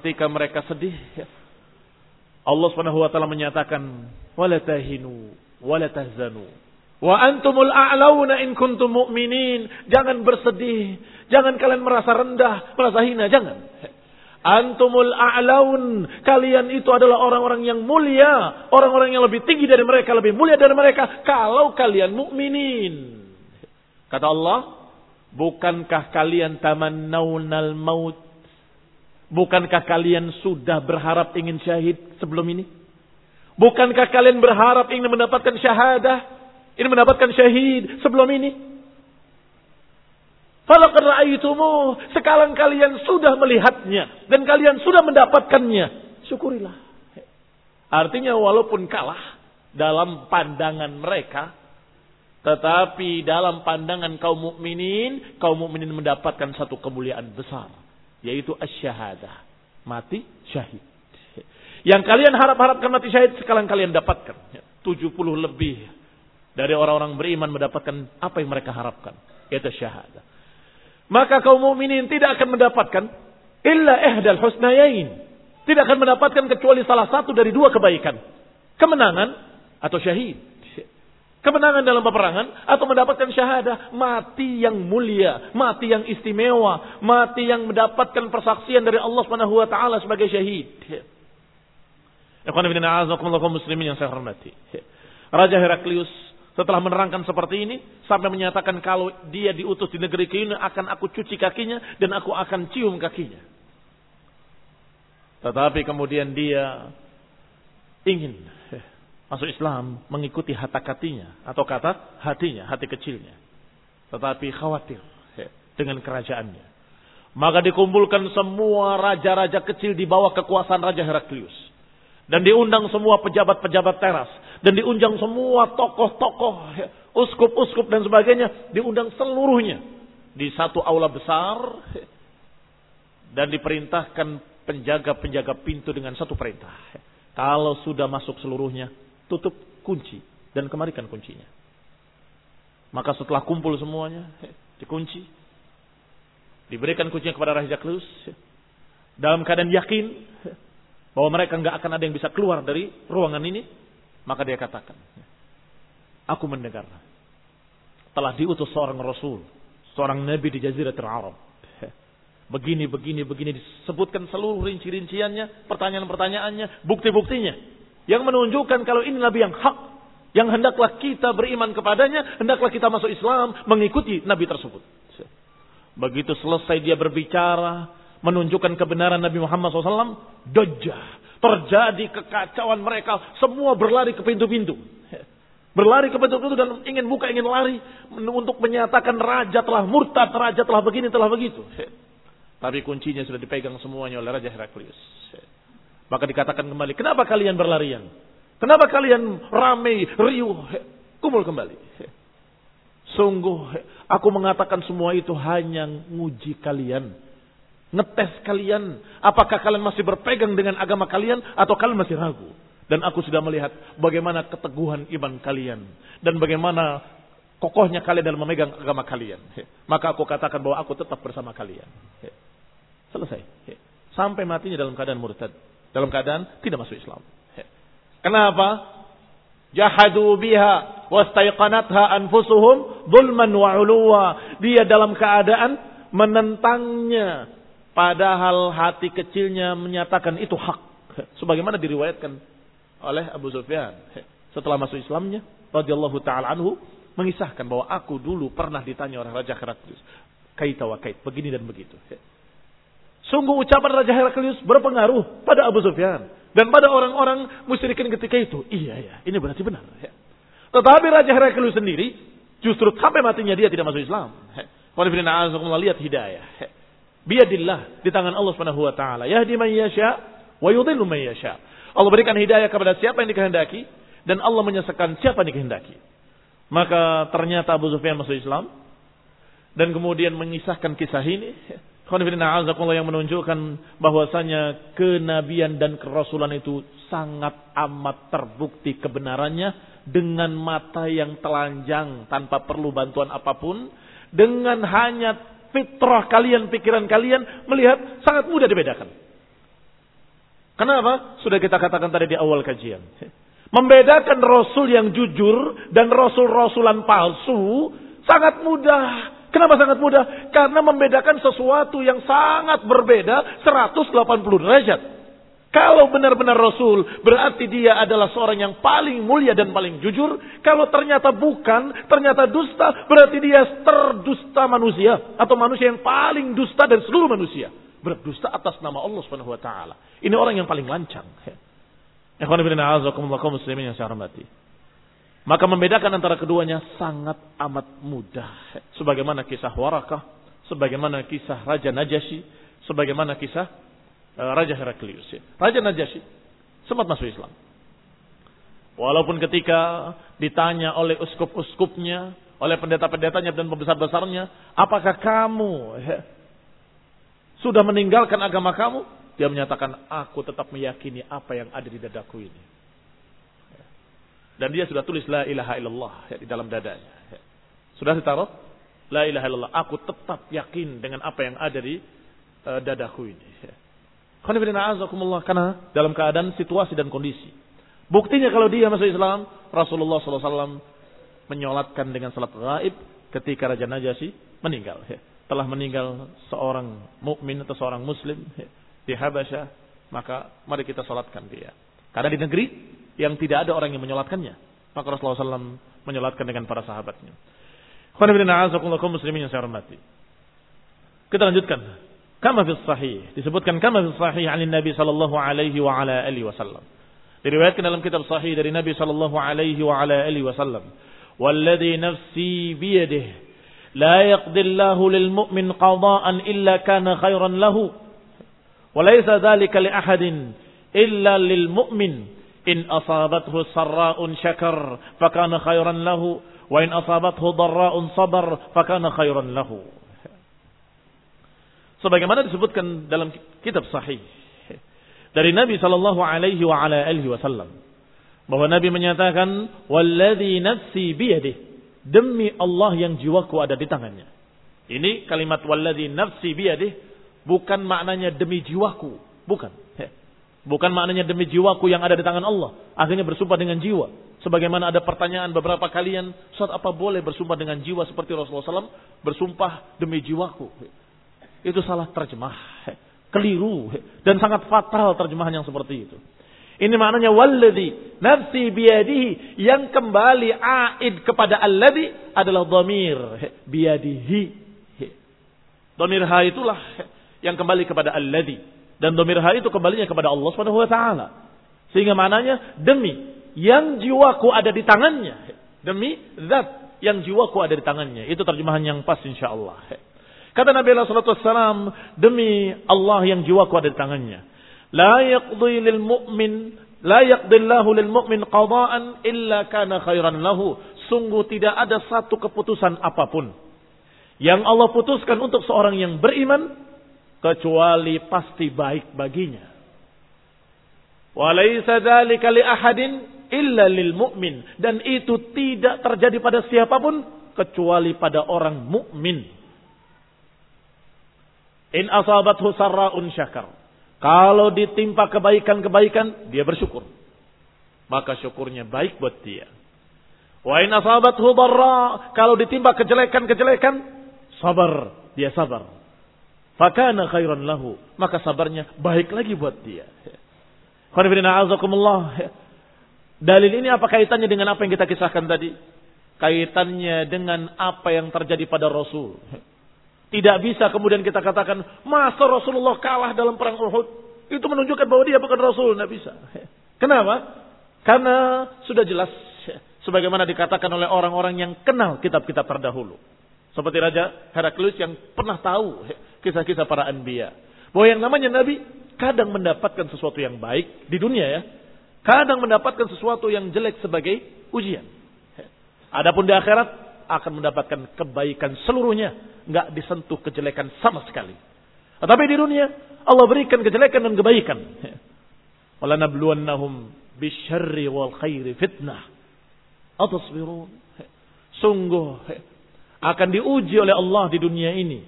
ketika mereka sedih, Allah Subhanahu wa taala menyatakan, "Wala tahinu, wala tahzanu." Wa antumul a'launa in kuntum mu'minin. Jangan bersedih. Jangan kalian merasa rendah, merasa hina. Jangan. Antumul a'laun. Kalian itu adalah orang-orang yang mulia. Orang-orang yang lebih tinggi dari mereka. Lebih mulia dari mereka. Kalau kalian mukminin. Kata Allah. Bukankah kalian tamannaunal maut. Bukankah kalian sudah berharap ingin syahid sebelum ini? Bukankah kalian berharap ingin mendapatkan syahadah? Ini mendapatkan syahid sebelum ini. Falaqad ra'aitumuh, sekarang kalian sudah melihatnya dan kalian sudah mendapatkannya. Syukurilah. Artinya walaupun kalah dalam pandangan mereka, tetapi dalam pandangan kaum mukminin, kaum mukminin mendapatkan satu kemuliaan besar, yaitu asy-syahadah, mati syahid. Yang kalian harap-harapkan mati syahid sekarang kalian dapatkan. 70 lebih dari orang-orang beriman mendapatkan apa yang mereka harapkan, yaitu syahadah. Maka kaum mukminin tidak akan mendapatkan illa ihdal husnayain. Tidak akan mendapatkan kecuali salah satu dari dua kebaikan. Kemenangan atau syahid. Kemenangan dalam peperangan atau mendapatkan syahadah. Mati yang mulia. Mati yang istimewa. Mati yang mendapatkan persaksian dari Allah Subhanahu wa taala sebagai syahid. Ikhwan muslimin yang saya hormati. Raja Heraklius setelah menerangkan seperti ini, sampai menyatakan kalau dia diutus di negeri ini akan aku cuci kakinya dan aku akan cium kakinya. Tetapi kemudian dia ingin masuk Islam mengikuti hata katinya atau kata hatinya, hati kecilnya. Tetapi khawatir dengan kerajaannya. Maka dikumpulkan semua raja-raja kecil di bawah kekuasaan Raja Heraklius. Dan diundang semua pejabat-pejabat teras dan diundang semua tokoh-tokoh, uskup-uskup dan sebagainya, diundang seluruhnya di satu aula besar dan diperintahkan penjaga-penjaga pintu dengan satu perintah. Kalau sudah masuk seluruhnya, tutup kunci dan kemarikan kuncinya. Maka setelah kumpul semuanya, dikunci, diberikan kuncinya kepada Raja Klus, dalam keadaan yakin bahwa mereka nggak akan ada yang bisa keluar dari ruangan ini, maka dia katakan, aku mendengar telah diutus seorang Rasul, seorang Nabi di Jaziratul Arab. Begini, begini, begini disebutkan seluruh rinci-rinciannya, pertanyaan-pertanyaannya, bukti-buktinya. Yang menunjukkan kalau ini Nabi yang hak, yang hendaklah kita beriman kepadanya, hendaklah kita masuk Islam, mengikuti Nabi tersebut. Begitu selesai dia berbicara, menunjukkan kebenaran Nabi Muhammad SAW, dojah. Terjadi kekacauan mereka, semua berlari ke pintu-pintu. Berlari ke pintu-pintu dan ingin buka, ingin lari untuk menyatakan raja telah murtad, raja telah begini, telah begitu. Tapi kuncinya sudah dipegang semuanya oleh Raja Heraklius. Maka dikatakan kembali, kenapa kalian berlarian? Kenapa kalian ramai, riuh, kumpul kembali? Sungguh, aku mengatakan semua itu hanya nguji kalian ngetes kalian. Apakah kalian masih berpegang dengan agama kalian atau kalian masih ragu? Dan aku sudah melihat bagaimana keteguhan iman kalian. Dan bagaimana kokohnya kalian dalam memegang agama kalian. Maka aku katakan bahwa aku tetap bersama kalian. Selesai. Sampai matinya dalam keadaan murtad. Dalam keadaan tidak masuk Islam. Kenapa? Jahadu biha wastaiqanatha anfusuhum zulman wa uluwa. Dia dalam keadaan menentangnya Padahal hati kecilnya menyatakan itu hak. Sebagaimana diriwayatkan oleh Abu Sufyan. Setelah masuk Islamnya, radhiyallahu taala anhu mengisahkan bahwa aku dulu pernah ditanya oleh Raja Heraklius, kaita wa kait, begini dan begitu. Sungguh ucapan Raja Heraklius berpengaruh pada Abu Sufyan dan pada orang-orang musyrikin ketika itu. Iya ya, ini berarti benar. Tetapi Raja Heraklius sendiri justru sampai matinya dia tidak masuk Islam. Qul lihat hidayah. Biadillah di tangan Allah Subhanahu wa taala. Yahdi man yasha wa yudhillu man yasha. Allah berikan hidayah kepada siapa yang dikehendaki dan Allah menyesatkan siapa yang dikehendaki. Maka ternyata Abu Sufyan masuk Islam dan kemudian mengisahkan kisah ini. Yang menunjukkan bahwasanya kenabian dan kerasulan itu sangat amat terbukti kebenarannya dengan mata yang telanjang tanpa perlu bantuan apa pun dengan hanya fitrah kalian, pikiran kalian melihat sangat mudah dibedakan. Kenapa? Sudah kita katakan tadi di awal kajian. Membedakan rasul yang jujur dan rasul-rasulan palsu sangat mudah. Kenapa sangat mudah? Karena membedakan sesuatu yang sangat berbeda 180 derajat. Kalau benar-benar Rasul, berarti dia adalah seorang yang paling mulia dan paling jujur. Kalau ternyata bukan, ternyata dusta, berarti dia terdusta manusia. Atau manusia yang paling dusta dari seluruh manusia. Berdusta atas nama Allah subhanahu wa ta'ala. Ini orang yang paling lancang. [laughs] muslimin yang saya hormati. Maka membedakan antara keduanya sangat amat mudah. Sebagaimana kisah Warakah, sebagaimana kisah Raja Najasyi, sebagaimana kisah Eh, Raja Heraklius. Ya. Raja Najasyi sempat masuk Islam. Walaupun ketika ditanya oleh uskup-uskupnya, oleh pendeta-pendetanya dan pembesar-besarnya, apakah kamu sudah meninggalkan agama kamu? Dia menyatakan, aku tetap meyakini apa yang ada di dadaku ini. Dan dia sudah tulis la ilaha illallah ya, di dalam dadanya. Ya. Sudah ditaruh? La ilaha illallah. Aku tetap yakin dengan apa yang ada di uh, dadaku ini. Ya. Karena dalam keadaan situasi dan kondisi. Buktinya kalau dia masuk Islam, Rasulullah SAW menyolatkan dengan salat gaib ketika Raja Najasyi meninggal. Telah meninggal seorang mukmin atau seorang muslim di Habasyah, maka mari kita salatkan dia. Karena di negeri yang tidak ada orang yang menyolatkannya, maka Rasulullah SAW menyolatkan dengan para sahabatnya. muslimin yang saya hormati. Kita lanjutkan Kama fi sahih. Disebutkan kama fi sahih an Nabi sallallahu alaihi wa ala alihi wasallam. Diriwayatkan dalam kitab sahih dari Nabi sallallahu alaihi wa ala alihi wasallam. Walladhi nafsi biyadihi la yaqdi Allahu lil mu'min qada'an illa kana khairan lahu. وليس ذلك لأحد إلا للمؤمن In asabathu sarra'un syakar, fakana khairan lahu. Wa in asabathu darra'un sabar, fakana khairan lahu. Sebagaimana disebutkan dalam kitab sahih dari Nabi sallallahu alaihi wa ala alihi wasallam bahwa Nabi menyatakan walladzi nafsi biyadihi demi Allah yang jiwaku ada di tangannya. Ini kalimat walladzi nafsi biyadihi bukan maknanya demi jiwaku, bukan. Bukan maknanya demi jiwaku yang ada di tangan Allah. Akhirnya bersumpah dengan jiwa. Sebagaimana ada pertanyaan beberapa kalian, saat apa boleh bersumpah dengan jiwa seperti Rasulullah SAW bersumpah demi jiwaku. Itu salah terjemah. Keliru. Dan sangat fatal terjemahan yang seperti itu. Ini maknanya walladhi nafsi biyadihi yang kembali aid kepada alladhi adalah dhamir biyadihi. Dhamir ha itulah yang kembali kepada alladhi dan dhamir ha itu kembalinya kepada Allah Subhanahu wa taala. Sehingga maknanya demi yang jiwaku ada di tangannya. Demi zat yang jiwaku ada di tangannya. Itu terjemahan yang pas insyaallah. Kata Nabi Allah alaihi demi Allah yang jiwaku ada di tangannya. La yaqdi lil mu'min la yaqdillahu lil mu'min qada'an illa kana khairan lahu. Sungguh tidak ada satu keputusan apa pun yang Allah putuskan untuk seorang yang beriman kecuali pasti baik baginya. Walaysa dzalika li ahadin illa lil mu'min dan itu tidak terjadi pada siapa pun kecuali pada orang mukmin. In asabathu sarra'un syakar. Kalau ditimpa kebaikan-kebaikan, dia bersyukur. Maka syukurnya baik buat dia. Wa in asabathu darra, kalau ditimpa kejelekan-kejelekan, sabar, dia sabar. Fakana khairan lahu, maka sabarnya baik lagi buat dia. Dalil ini apa kaitannya dengan apa yang kita kisahkan tadi? Kaitannya dengan apa yang terjadi pada Rasul. Tidak bisa kemudian kita katakan, masa Rasulullah kalah dalam perang Uhud. Itu menunjukkan bahwa dia bukan Rasul. Tidak bisa. Kenapa? Karena sudah jelas. Sebagaimana dikatakan oleh orang-orang yang kenal kitab-kitab terdahulu. Seperti Raja Heraklius yang pernah tahu kisah-kisah para anbiya. Bahwa yang namanya Nabi kadang mendapatkan sesuatu yang baik di dunia ya. Kadang mendapatkan sesuatu yang jelek sebagai ujian. Adapun di akhirat akan mendapatkan kebaikan seluruhnya nggak disentuh kejelekan sama sekali. Tetapi di dunia Allah berikan kejelekan dan kebaikan. Wala nabluwannahum bisyarri wal khairi fitnah. Atasbirun. Sungguh akan diuji oleh Allah di dunia ini.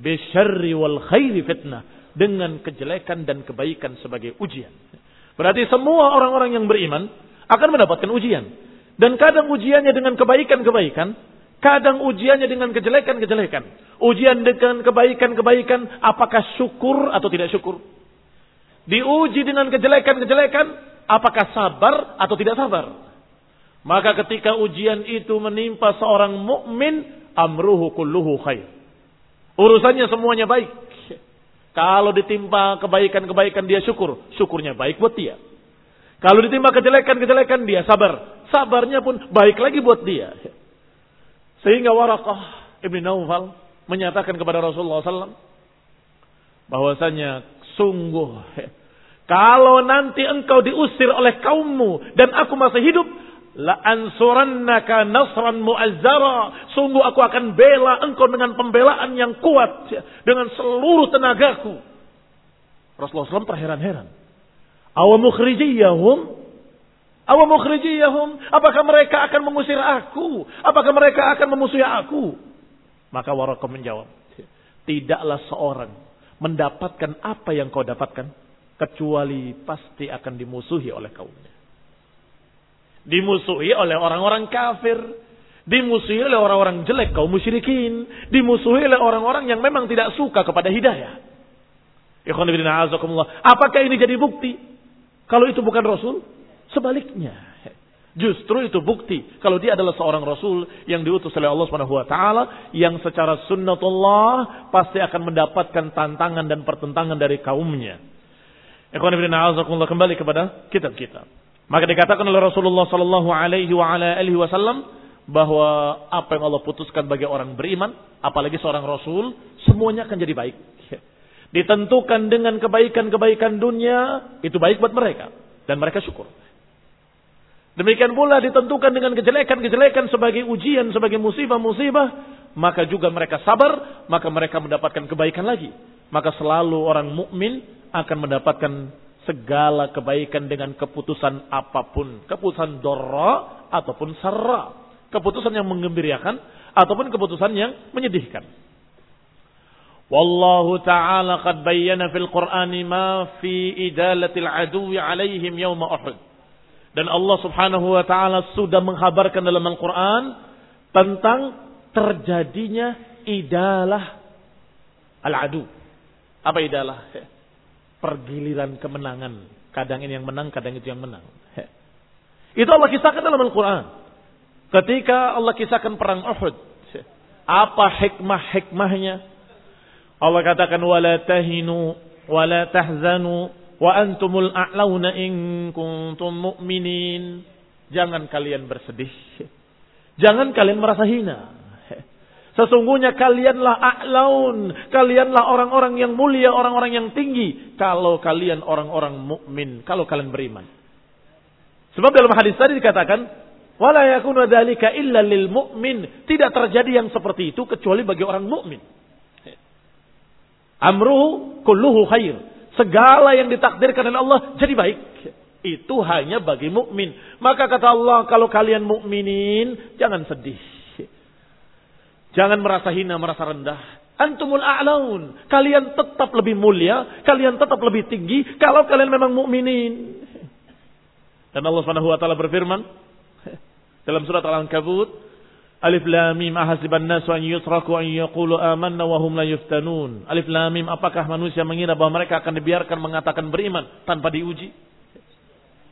Bisyarri wal khairi fitnah. Dengan kejelekan dan kebaikan sebagai ujian. Berarti semua orang-orang yang beriman akan mendapatkan ujian. Dan kadang ujiannya dengan kebaikan-kebaikan Kadang ujiannya dengan kejelekan-kejelekan. Ujian dengan kebaikan-kebaikan, apakah syukur atau tidak syukur? Diuji dengan kejelekan-kejelekan, apakah sabar atau tidak sabar? Maka ketika ujian itu menimpa seorang mukmin, amruhu kulluhu khair. Urusannya semuanya baik. Kalau ditimpa kebaikan-kebaikan dia syukur, syukurnya baik buat dia. Kalau ditimpa kejelekan-kejelekan dia sabar, sabarnya pun baik lagi buat dia. Sehingga Warakah Ibn Naufal menyatakan kepada Rasulullah SAW bahwasanya sungguh kalau nanti engkau diusir oleh kaummu dan aku masih hidup la ansurannaka nasran mu'azzara sungguh aku akan bela engkau dengan pembelaan yang kuat dengan seluruh tenagaku Rasulullah SAW terheran-heran awa mukhrijiyahum Awa mukhrijiyahum. Apakah mereka akan mengusir aku? Apakah mereka akan memusuhi aku? Maka Waraqah menjawab. Tidaklah seorang mendapatkan apa yang kau dapatkan. Kecuali pasti akan dimusuhi oleh kaumnya. Dimusuhi oleh orang-orang kafir. Dimusuhi oleh orang-orang jelek kaum musyrikin. Dimusuhi oleh orang-orang yang memang tidak suka kepada hidayah. Apakah ini jadi bukti? Kalau itu bukan Rasul, Sebaliknya, justru itu bukti kalau dia adalah seorang rasul yang diutus oleh Allah taala yang secara sunnatullah pasti akan mendapatkan tantangan dan pertentangan dari kaumnya. Ikhwan kembali kepada kitab kita. Maka dikatakan oleh Rasulullah sallallahu alaihi wasallam bahwa apa yang Allah putuskan bagi orang beriman, apalagi seorang rasul, semuanya akan jadi baik. [laughs] Ditentukan dengan kebaikan-kebaikan dunia, itu baik buat mereka. dan mereka syukur. Demikian pula ditentukan dengan kejelekan-kejelekan sebagai ujian, sebagai musibah-musibah, maka juga mereka sabar, maka mereka mendapatkan kebaikan lagi. Maka selalu orang mukmin akan mendapatkan segala kebaikan dengan keputusan apa pun, keputusan dorra ataupun sarra, keputusan yang menggembirakan ataupun keputusan yang menyedihkan. Wallahu ta'ala qad bayyana fil Qur'ani ma fi idalatil aduwi alaihim yawma Uhud. Dan Allah Subhanahu wa taala sudah menghabarkan dalam Al-Qur'an tentang terjadinya idalah al-adu. Apa idalah? Pergiliran kemenangan. Kadang ini yang menang, kadang itu yang menang. Itu Allah kisahkan dalam Al-Quran. Ketika Allah kisahkan perang Uhud. Apa hikmah-hikmahnya? Allah katakan, وَلَا تَهِنُوا وَلَا تَحْزَنُوا Wa antumul a'launa in kuntum mu'minin. Jangan kalian bersedih. Jangan kalian merasa hina. Sesungguhnya kalianlah a'laun. Kalianlah orang-orang yang mulia, orang-orang yang tinggi. Kalau kalian orang-orang mukmin, kalau kalian beriman. Sebab dalam hadis tadi dikatakan, Wala yakunu dzalika illa lil mu'min. Tidak terjadi yang seperti itu kecuali bagi orang mukmin. Amruhu kulluhu khair. Segala yang ditakdirkan oleh Allah jadi baik. Itu hanya bagi mukmin. Maka kata Allah, kalau kalian mukminin, jangan sedih. Jangan merasa hina, merasa rendah. Antumul a'laun. Kalian tetap lebih mulia, kalian tetap lebih tinggi kalau kalian memang mukminin. Dan Allah Subhanahu wa taala berfirman dalam surat Al-Ankabut, Alif lam mim ahasiban nasu an yutraku an yaqulu amanna wa hum la yuftanun. Alif lam mim apakah manusia mengira bahwa mereka akan dibiarkan mengatakan beriman tanpa diuji?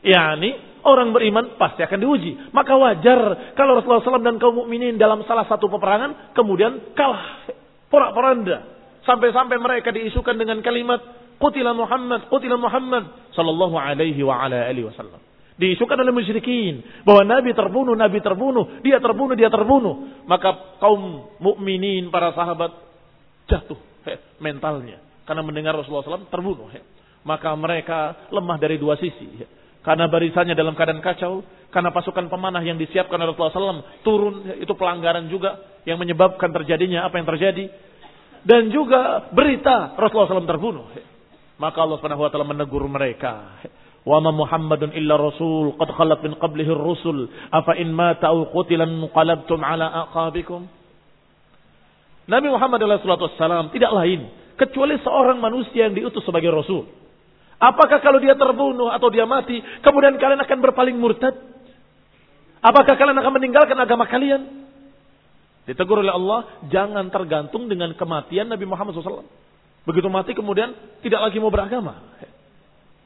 Yani orang beriman pasti akan diuji. Maka wajar kalau Rasulullah SAW dan kaum mukminin dalam salah satu peperangan kemudian kalah porak-poranda sampai-sampai mereka diisukan dengan kalimat qutila Muhammad, qutila Muhammad sallallahu alaihi wa ala alihi wasallam. Diisukan oleh musyrikin bahwa Nabi terbunuh, Nabi terbunuh, dia terbunuh, dia terbunuh. Maka kaum mukminin para sahabat jatuh he, mentalnya karena mendengar Rasulullah SAW terbunuh. He. Maka mereka lemah dari dua sisi. Karena barisannya dalam keadaan kacau, karena pasukan pemanah yang disiapkan oleh Rasulullah SAW turun, itu pelanggaran juga yang menyebabkan terjadinya apa yang terjadi. Dan juga berita Rasulullah SAW terbunuh. Maka Allah Subhanahu wa taala menegur mereka. Wa ma Muhammadun illa rasul qad khalat min qablihi rusul afa in mata aw qutilan qalabtum ala aqabikum. Nabi Muhammad alaihi wasallam tidak lain kecuali seorang manusia yang diutus sebagai rasul Apakah kalau dia terbunuh atau dia mati, kemudian kalian akan berpaling murtad? Apakah kalian akan meninggalkan agama kalian? Ditegur oleh Allah, jangan tergantung dengan kematian Nabi Muhammad SAW. Begitu mati kemudian tidak lagi mau beragama.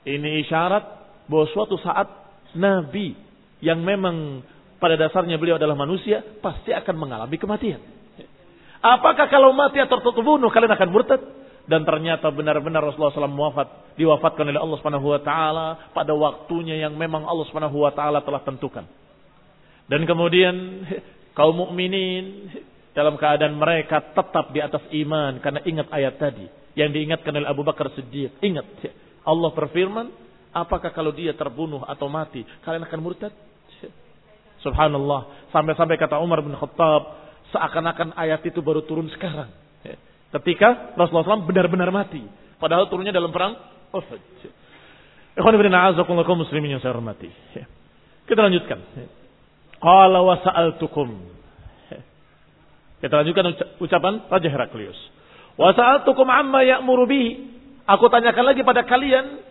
Ini isyarat bahwa suatu saat Nabi yang memang pada dasarnya beliau adalah manusia pasti akan mengalami kematian. Apakah kalau mati atau terbunuh kalian akan murtad? Dan ternyata benar-benar Rasulullah SAW wafat, diwafatkan oleh Allah Subhanahu Wa Taala pada waktunya yang memang Allah Subhanahu Wa Taala telah tentukan. Dan kemudian kaum mukminin dalam keadaan mereka tetap di atas iman karena ingat ayat tadi yang diingatkan oleh Abu Bakar Siddiq. Ingat Allah berfirman, apakah kalau dia terbunuh atau mati, kalian akan murtad? Subhanallah. Sampai-sampai kata Umar bin Khattab, seakan-akan ayat itu baru turun sekarang. Ketika Rasulullah SAW benar-benar mati. Padahal turunnya dalam perang Uhud. Muslimin yang saya hormati. Kita lanjutkan. Qala wa sa'altukum. Kita lanjutkan ucapan Raja Heraklius. Wa sa'altukum amma ya'muru. Aku tanyakan lagi pada kalian,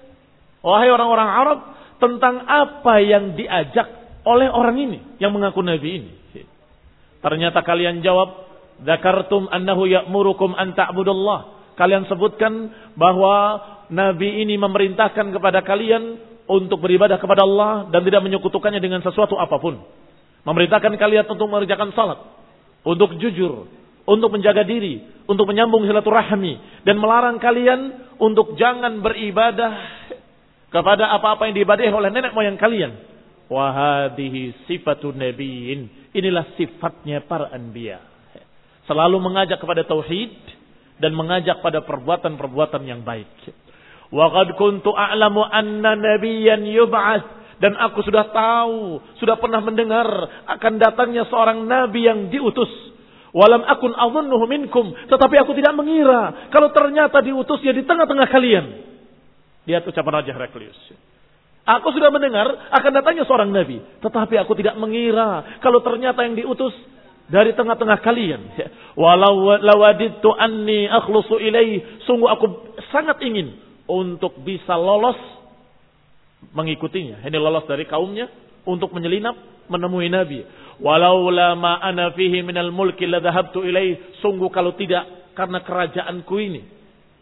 wahai orang-orang Arab, tentang apa yang diajak oleh orang ini yang mengaku nabi ini. Ternyata kalian jawab, "Dzakartum annahu ya'murukum an ta'budullah." Kalian sebutkan bahwa nabi ini memerintahkan kepada kalian untuk beribadah kepada Allah dan tidak menyekutukannya dengan sesuatu apa pun. Memerintahkan kalian untuk mengerjakan salat, untuk jujur, untuk menjaga diri, untuk menyambung silaturahmi dan melarang kalian untuk jangan beribadah kepada apa-apa yang diibadahi oleh nenek moyang kalian. Wahadihi sifatun nabiin. Inilah sifatnya para anbiya. Selalu mengajak kepada tauhid dan mengajak pada perbuatan-perbuatan yang baik. Wa qad kuntu a'lamu anna nabiyyan yub'ats dan aku sudah tahu, sudah pernah mendengar akan datangnya seorang nabi yang diutus. Walam akun adhunnuhu minkum, tetapi aku tidak mengira kalau ternyata diutus ya di tengah-tengah kalian. Lihat ucapan Raja Heraklius. Aku sudah mendengar akan datangnya seorang nabi, tetapi aku tidak mengira kalau ternyata yang diutus dari tengah-tengah kalian. Walau lawadittu anni akhlusu ilai, sungguh aku sangat ingin untuk bisa lolos mengikutinya. Ini lolos dari kaumnya untuk menyelinap menemui Nabi. Walau lama ana fihi minal mulki la dhahabtu ilaih. Sungguh kalau tidak karena kerajaanku ini.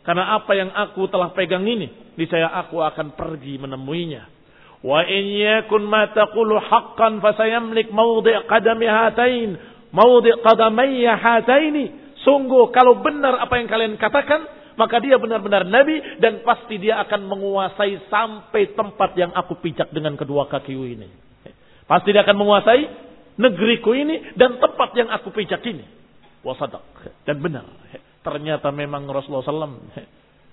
Karena apa yang aku telah pegang ini, niscaya aku akan pergi menemuinya. Wa in yakun ma taqulu haqqan fasayamlik mawdi' qadami hatain, mawdi' qadamayya hataini. Sungguh kalau benar apa yang kalian katakan, maka dia benar-benar nabi dan pasti dia akan menguasai sampai tempat yang aku pijak dengan kedua kakiku ini. Pasti dia akan menguasai negeriku ini dan tempat yang aku pijak ini. Wasadak. Dan benar. Ternyata memang Rasulullah SAW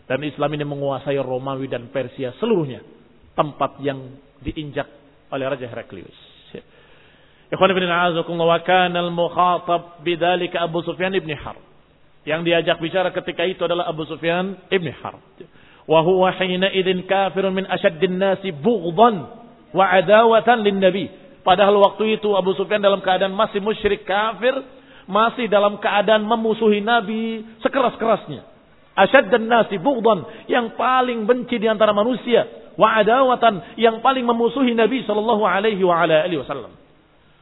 dan Islam ini menguasai Romawi dan Persia seluruhnya. Tempat yang diinjak oleh Raja Heraklius. Ikhwan ibn a'azakumullah wa kana al-mukhatab bidzalika Abu Sufyan ibn Harb. Yang diajak bicara ketika itu adalah Abu Sufyan ibn Harb. Wa huwa hina idzin kafirun min asyaddin nasi bughdan wa adawatan lin nabi. Padahal waktu itu Abu Sufyan dalam keadaan masih musyrik kafir, masih dalam keadaan memusuhi Nabi sekeras-kerasnya. Asyaddan nasi bughdan, yang paling benci di antara manusia, wa adawatan, yang paling memusuhi Nabi sallallahu alaihi wa ala alihi wasallam.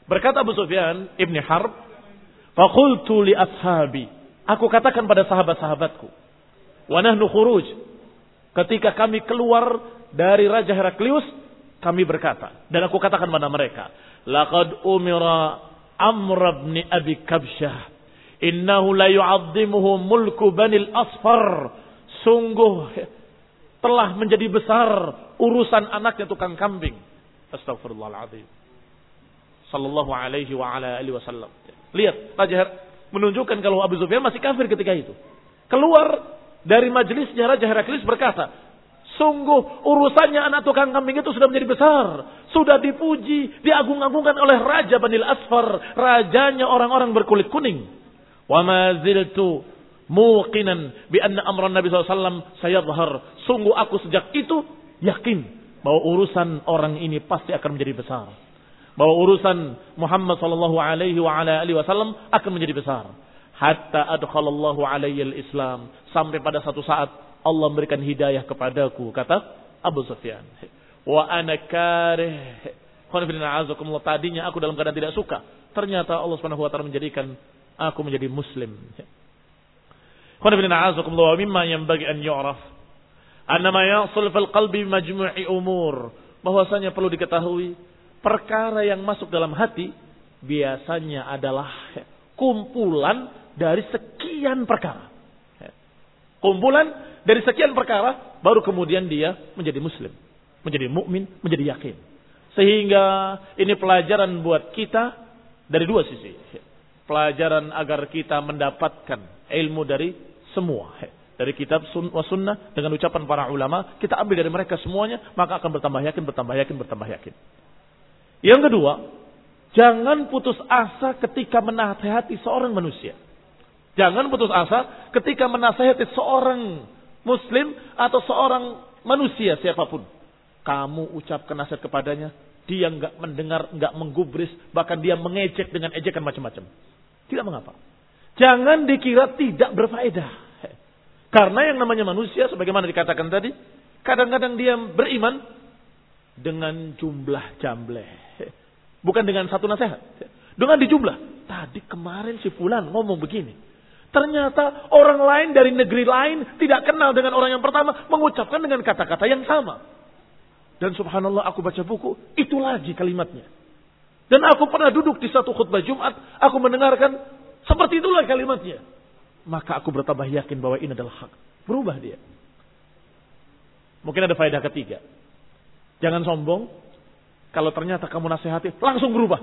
Berkata Abu Sufyan ibn Harb, "Faqultu li ashabi" Aku katakan pada sahabat-sahabatku. Wa nahnu khuruj. Ketika kami keluar dari Raja Heraklius, kami berkata. Dan aku katakan pada mereka. Laqad umira Amr bin Abi Kabsyah. Innahu la yu'azzimuhu mulku banil asfar. Sungguh telah menjadi besar urusan anaknya tukang kambing. Astagfirullahaladzim. Sallallahu alaihi wa ala alihi wasallam. Lihat, Raja menunjukkan kalau Abu Sufyan masih kafir ketika itu. Keluar dari majelisnya Raja Heraklius berkata, sungguh urusannya anak tukang kambing itu sudah menjadi besar. Sudah dipuji, diagung-agungkan oleh Raja Banil Asfar. Rajanya orang-orang berkulit kuning. Wa ma ziltu muqinan bi anna amran Nabi SAW sayadhar. Sungguh aku sejak itu yakin bahwa urusan orang ini pasti akan menjadi besar bahwa urusan Muhammad sallallahu alaihi wa ala alihi wasallam akan menjadi besar. Hatta adkhalallahu alayya islam sampai pada satu saat Allah memberikan hidayah kepadaku kata Abu Sufyan. Wa ana karih. Tadinya aku dalam keadaan tidak suka. Ternyata Allah Subhanahu wa taala menjadikan aku menjadi muslim. Wa mimma yanbaghi an yu'raf anna ma yasul fil qalbi majmu'i umur bahwasanya perlu diketahui perkara yang masuk dalam hati biasanya adalah kumpulan dari sekian perkara. Kumpulan dari sekian perkara baru kemudian dia menjadi muslim, menjadi mukmin, menjadi yakin. Sehingga ini pelajaran buat kita dari dua sisi. Pelajaran agar kita mendapatkan ilmu dari semua. Dari kitab sunnah dengan ucapan para ulama, kita ambil dari mereka semuanya, maka akan bertambah yakin, bertambah yakin, bertambah yakin. Yang kedua, jangan putus asa ketika menasehati seorang manusia. Jangan putus asa ketika menasehati seorang muslim atau seorang manusia siapa pun. Kamu ucapkan nasihat kepadanya, dia nggak mendengar, nggak menggubris, bahkan dia mengejek dengan ejekan macam-macam. Tidak mengapa. Jangan dikira tidak berfaedah. Karena yang namanya manusia, sebagaimana dikatakan tadi, kadang-kadang dia beriman dengan jumlah jambleh. Bukan dengan satu nasihat. Dengan dijumlah. Tadi kemarin si Fulan ngomong begini. Ternyata orang lain dari negeri lain tidak kenal dengan orang yang pertama. Mengucapkan dengan kata-kata yang sama. Dan subhanallah aku baca buku. Itu lagi kalimatnya. Dan aku pernah duduk di satu khutbah Jumat. Aku mendengarkan. Seperti itulah kalimatnya. Maka aku bertambah yakin bahwa ini adalah hak. Berubah dia. Mungkin ada faedah ketiga. Jangan sombong. Kalau ternyata kamu nasihati, langsung berubah.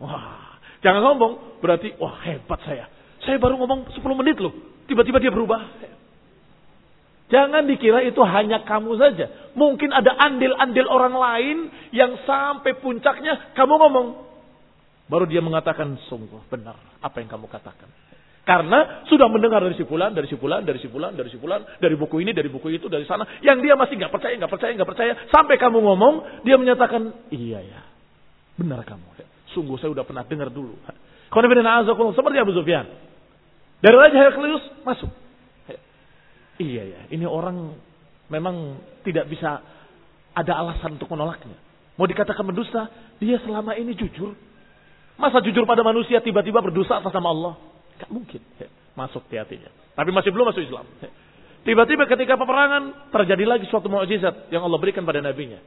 Wah, jangan sombong. Berarti, wah hebat saya. Saya baru ngomong 10 menit loh. Tiba-tiba dia berubah. Jangan dikira itu hanya kamu saja. Mungkin ada andil-andil orang lain yang sampai puncaknya kamu ngomong. Baru dia mengatakan sungguh benar apa yang kamu katakan. Karena sudah mendengar dari si fulan, dari si fulan, dari si fulan, dari si fulan, dari buku ini, dari buku itu, dari sana. Yang dia masih nggak percaya, nggak percaya, nggak percaya. Sampai kamu ngomong, dia menyatakan, iya ya, benar kamu. Sungguh saya sudah pernah dengar dulu. Seperti Abu Sufyan. Dari Raja Heraklius masuk. Iya ya, ini orang memang tidak bisa ada alasan untuk menolaknya. Mau dikatakan mendusta, dia selama ini jujur. Masa jujur pada manusia tiba-tiba berdosa atas nama Allah? Gak mungkin. Masuk di hatinya. Tapi masih belum masuk Islam. Tiba-tiba ketika peperangan terjadi lagi suatu mukjizat yang Allah berikan pada nabinya.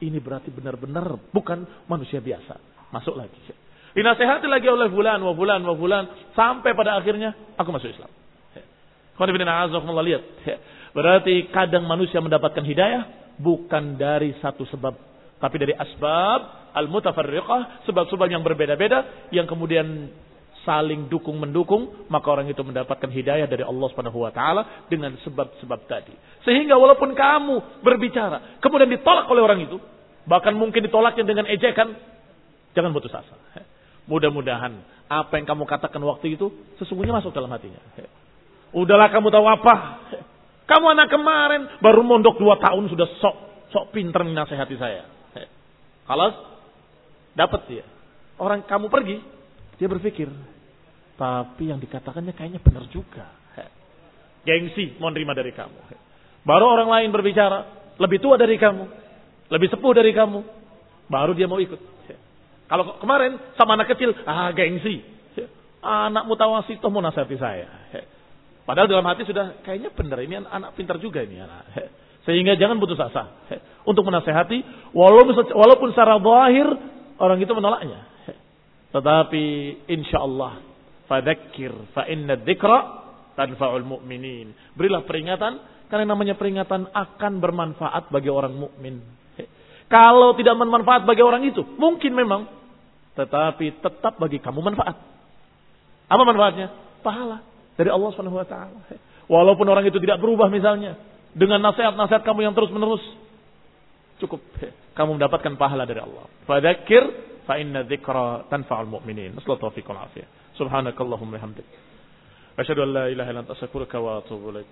Ini berarti benar-benar bukan manusia biasa. Masuk lagi. Dinasehati lagi oleh bulan, wa bulan, wa bulan. Sampai pada akhirnya aku masuk Islam. lihat. Berarti kadang manusia mendapatkan hidayah bukan dari satu sebab. Tapi dari asbab al-mutafarriqah. Sebab-sebab yang berbeda-beda. Yang kemudian saling dukung mendukung, maka orang itu mendapatkan hidayah dari Allah Subhanahu wa taala dengan sebab-sebab tadi. Sehingga walaupun kamu berbicara, kemudian ditolak oleh orang itu, bahkan mungkin ditolaknya dengan ejekan, jangan putus asa. Mudah-mudahan apa yang kamu katakan waktu itu sesungguhnya masuk dalam hatinya. Udahlah kamu tahu apa? Kamu anak kemarin baru mondok dua tahun sudah sok sok pinter menasehati saya. Kalau dapat dia. Orang kamu pergi, dia berpikir, tapi yang dikatakannya kayaknya benar juga. Gengsi mau nerima dari kamu. Baru orang lain berbicara, lebih tua dari kamu, lebih sepuh dari kamu, baru dia mau ikut. Kalau kemarin sama anak kecil, ah gengsi. Anak mutawasitoh mau nasihati saya. Padahal dalam hati sudah kayaknya benar ini anak pintar juga ini anak. Sehingga jangan putus asa untuk menasehati walaupun walaupun secara zahir orang itu menolaknya. Tetapi insya Allah fadzakir fa inna dzikra tanfa'ul mu'minin. Berilah peringatan karena namanya peringatan akan bermanfaat bagi orang mukmin. Kalau tidak bermanfaat bagi orang itu, mungkin memang tetapi tetap bagi kamu manfaat. Apa manfaatnya? Pahala dari Allah taala. Walaupun orang itu tidak berubah misalnya dengan nasihat-nasihat kamu yang terus-menerus cukup kamu mendapatkan pahala dari Allah. Fadzakir fa inna dzikra tanfa'ul mu'minin. Nasallahu taufiq wal afiyah. Subhanakallahumma wa bihamdik. Asyhadu an la ilaha illa anta astaghfiruka wa atubu ilaik.